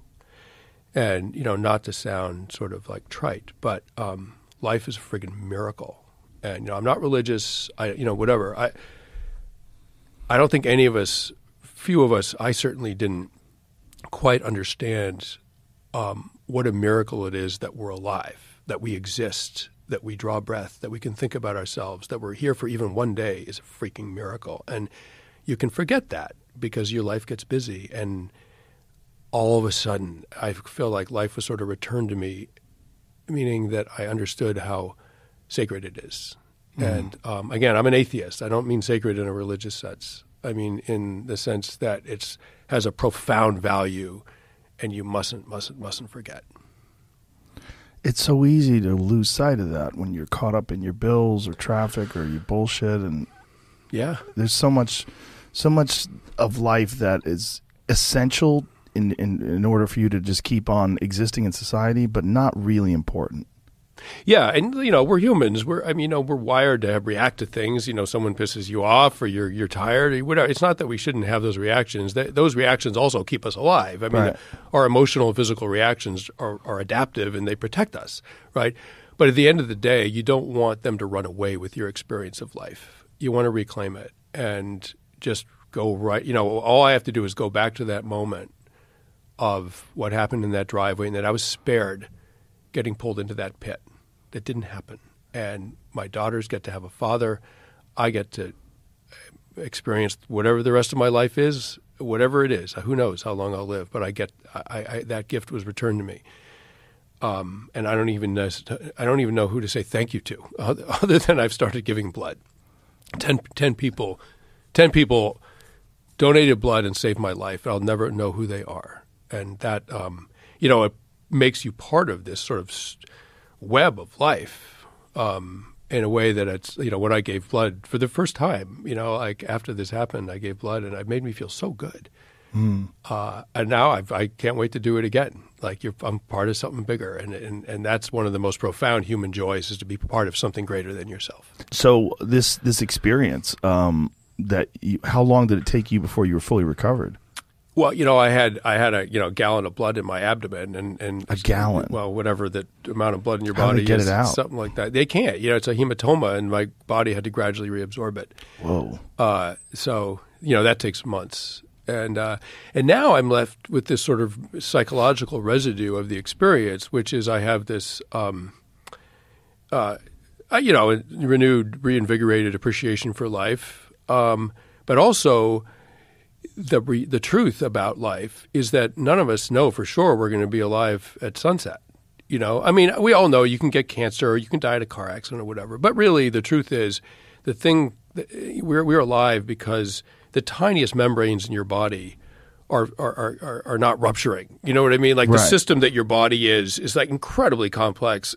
And, you know, not to sound sort of like trite, but um, life is a friggin' miracle. And, you know, I'm not religious, I, you know, whatever. I, I don't think any of us, few of us, I certainly didn't quite understand um, what a miracle it is that we're alive, that we exist, that we draw breath, that we can think about ourselves, that we're here for even one day is a freaking miracle. And you can forget that because your life gets busy. And all of a sudden, I feel like life was sort of returned to me, meaning that I understood how sacred it is. Mm. And um, again, I'm an atheist. I don't mean sacred in a religious sense. I mean in the sense that it's has a profound value, and you mustn't, mustn't, mustn't forget. It's so easy to lose sight of that when you're caught up in your bills or traffic or your bullshit and Yeah. there's so much so much of life that is essential in, in in order for you to just keep on existing in society but not really important Yeah, and you know we're humans. We're I mean you know we're wired to have, react to things. You know, someone pisses you off, or you're you're tired, or whatever. It's not that we shouldn't have those reactions. That, those reactions also keep us alive. I mean, Right. our emotional and physical reactions are, are adaptive and they protect us, right? But at the end of the day, you don't want them to run away with your experience of life. You want to reclaim it and just go right. You know, all I have to do is go back to that moment of what happened in that driveway and that I was spared getting pulled into that pit. That didn't happen. And my daughters get to have a father. I get to experience whatever the rest of my life is, whatever it is. Who knows how long I'll live? But I get I, I, that gift was returned to me, um, and I don't even know, I don't even know who to say thank you to, other than I've started giving blood. Ten, 10 people, ten people donated blood and saved my life. I'll never know who they are, and that um, you know it makes you part of this sort of s- web of life um, in a way that it's you know when I gave blood for the first time, you know, like after this happened, I gave blood and it made me feel so good. Hmm. Uh, and now I've, I can't wait to do it again. Like you're, I'm part of something bigger, and, and and that's one of the most profound human joys is to be part of something greater than yourself. So this this experience, um, that you, how long did it take you before you were fully recovered? Well, you know, I had I had a you know gallon of blood in my abdomen, and and A gallon? Well, whatever the amount of blood in your How body get is, it out? something like that. They can't. You know, it's a hematoma, and my body had to gradually reabsorb it. Whoa. Uh, so you know that takes months, and uh, and now I'm left with this sort of psychological residue of the experience, which is I have this. Um, uh, uh, you know, renewed, reinvigorated appreciation for life, um, but also the re- the truth about life is that none of us know for sure we're going to be alive at sunset. You know, I mean, we all know you can get cancer, or you can die in a car accident, or whatever. But really, the truth is, the thing we're we're alive because the tiniest membranes in your body are are, are, are, are not rupturing. You know what I mean? Like the system that your body is is like incredibly complex.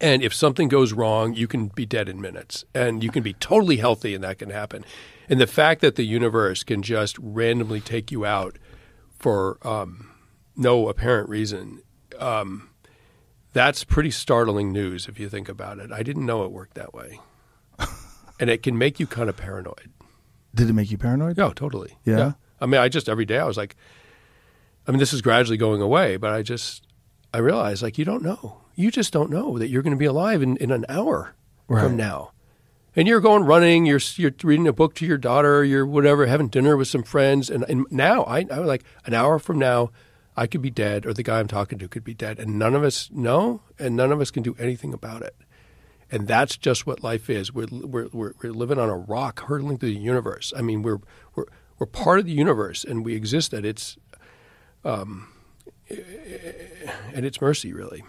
And if something goes wrong, you can be dead in minutes, and you can be totally healthy, and that can happen. And the fact that the universe can just randomly take you out for um, no apparent reason, um, that's pretty startling news if you think about it. I didn't know it worked that way, and it can make you kind of paranoid. Did it make you paranoid? Yeah, totally. Yeah? I mean, I just every day I was like, I mean, this is gradually going away, but I just I realized like you don't know. You just don't know that you're going to be alive in, in an hour Right. from now. And you're going running, you're you're reading a book to your daughter, you're whatever, having dinner with some friends, and, and now I I was like an hour from now, I could be dead, or the guy I'm talking to could be dead, and none of us know, and none of us can do anything about it. And that's just what life is. We're we're we're, we're living on a rock hurtling through the universe. I mean, we're we're we're part of the universe, and we exist at its um, eh, eh, eh, at its mercy, really.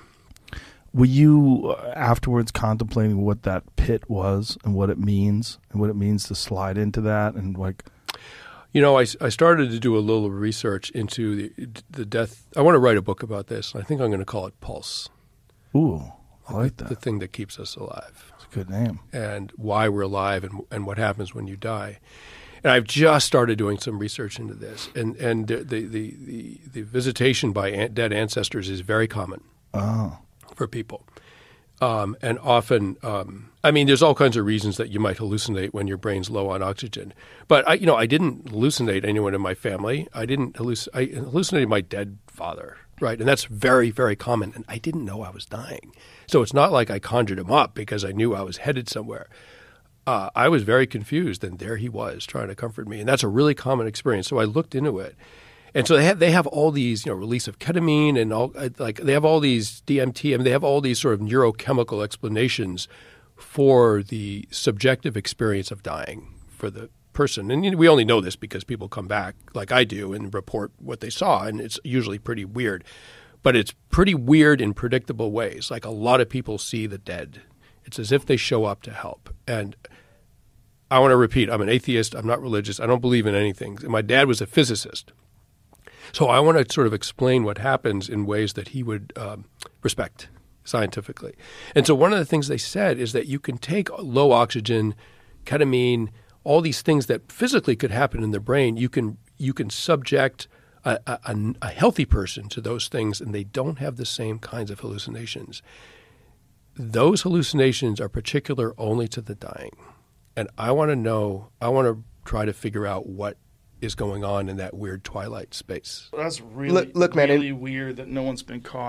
Were you uh, afterwards contemplating what that pit was and what it means and what it means to slide into that and like You know, I, I started to do a little research into the the death. I want to write a book about this. I think I'm going to call it Pulse. Ooh, I like the, that. The thing that keeps us alive. It's a good name. And why we're alive and and what happens when you die. And I've just started doing some research into this. And and the the the, the, the visitation by an- dead ancestors is very common Oh. For people. Um, and often, um, I mean, there's all kinds of reasons that you might hallucinate when your brain's low on oxygen. But I, you know, I didn't hallucinate anyone in my family. I didn't halluc- I hallucinated my dead father, right? And that's very, very common. And I didn't know I was dying, so it's not like I conjured him up because I knew I was headed somewhere. Uh, I was very confused, and there he was trying to comfort me, and that's a really common experience. So I looked into it, and so they have they have all these you know release of ketamine and all uh, like they have all these DMT. I mean they have all these sort of neurochemical explanations for the subjective experience of dying for the person. And you know, we only know this because people come back like I do and report what they saw, and it's usually pretty weird. But it's pretty weird in predictable ways. Like a lot of people see the dead. It's as if they show up to help. And I want to repeat I'm an atheist. I'm not religious. I don't believe in anything. My dad was a physicist. So I want to sort of explain what happens in ways that he would um, respect scientifically. And so one of the things they said is that you can take low oxygen, ketamine, all these things that physically could happen in the brain. You can you can subject a, a, a- a healthy person to those things, and they don't have the same kinds of hallucinations. those hallucinations are particular only to the dying. And I want to know, I want to try to figure out what is going on in that weird twilight space. That's really Look- look, man, really weird that no one's been caught.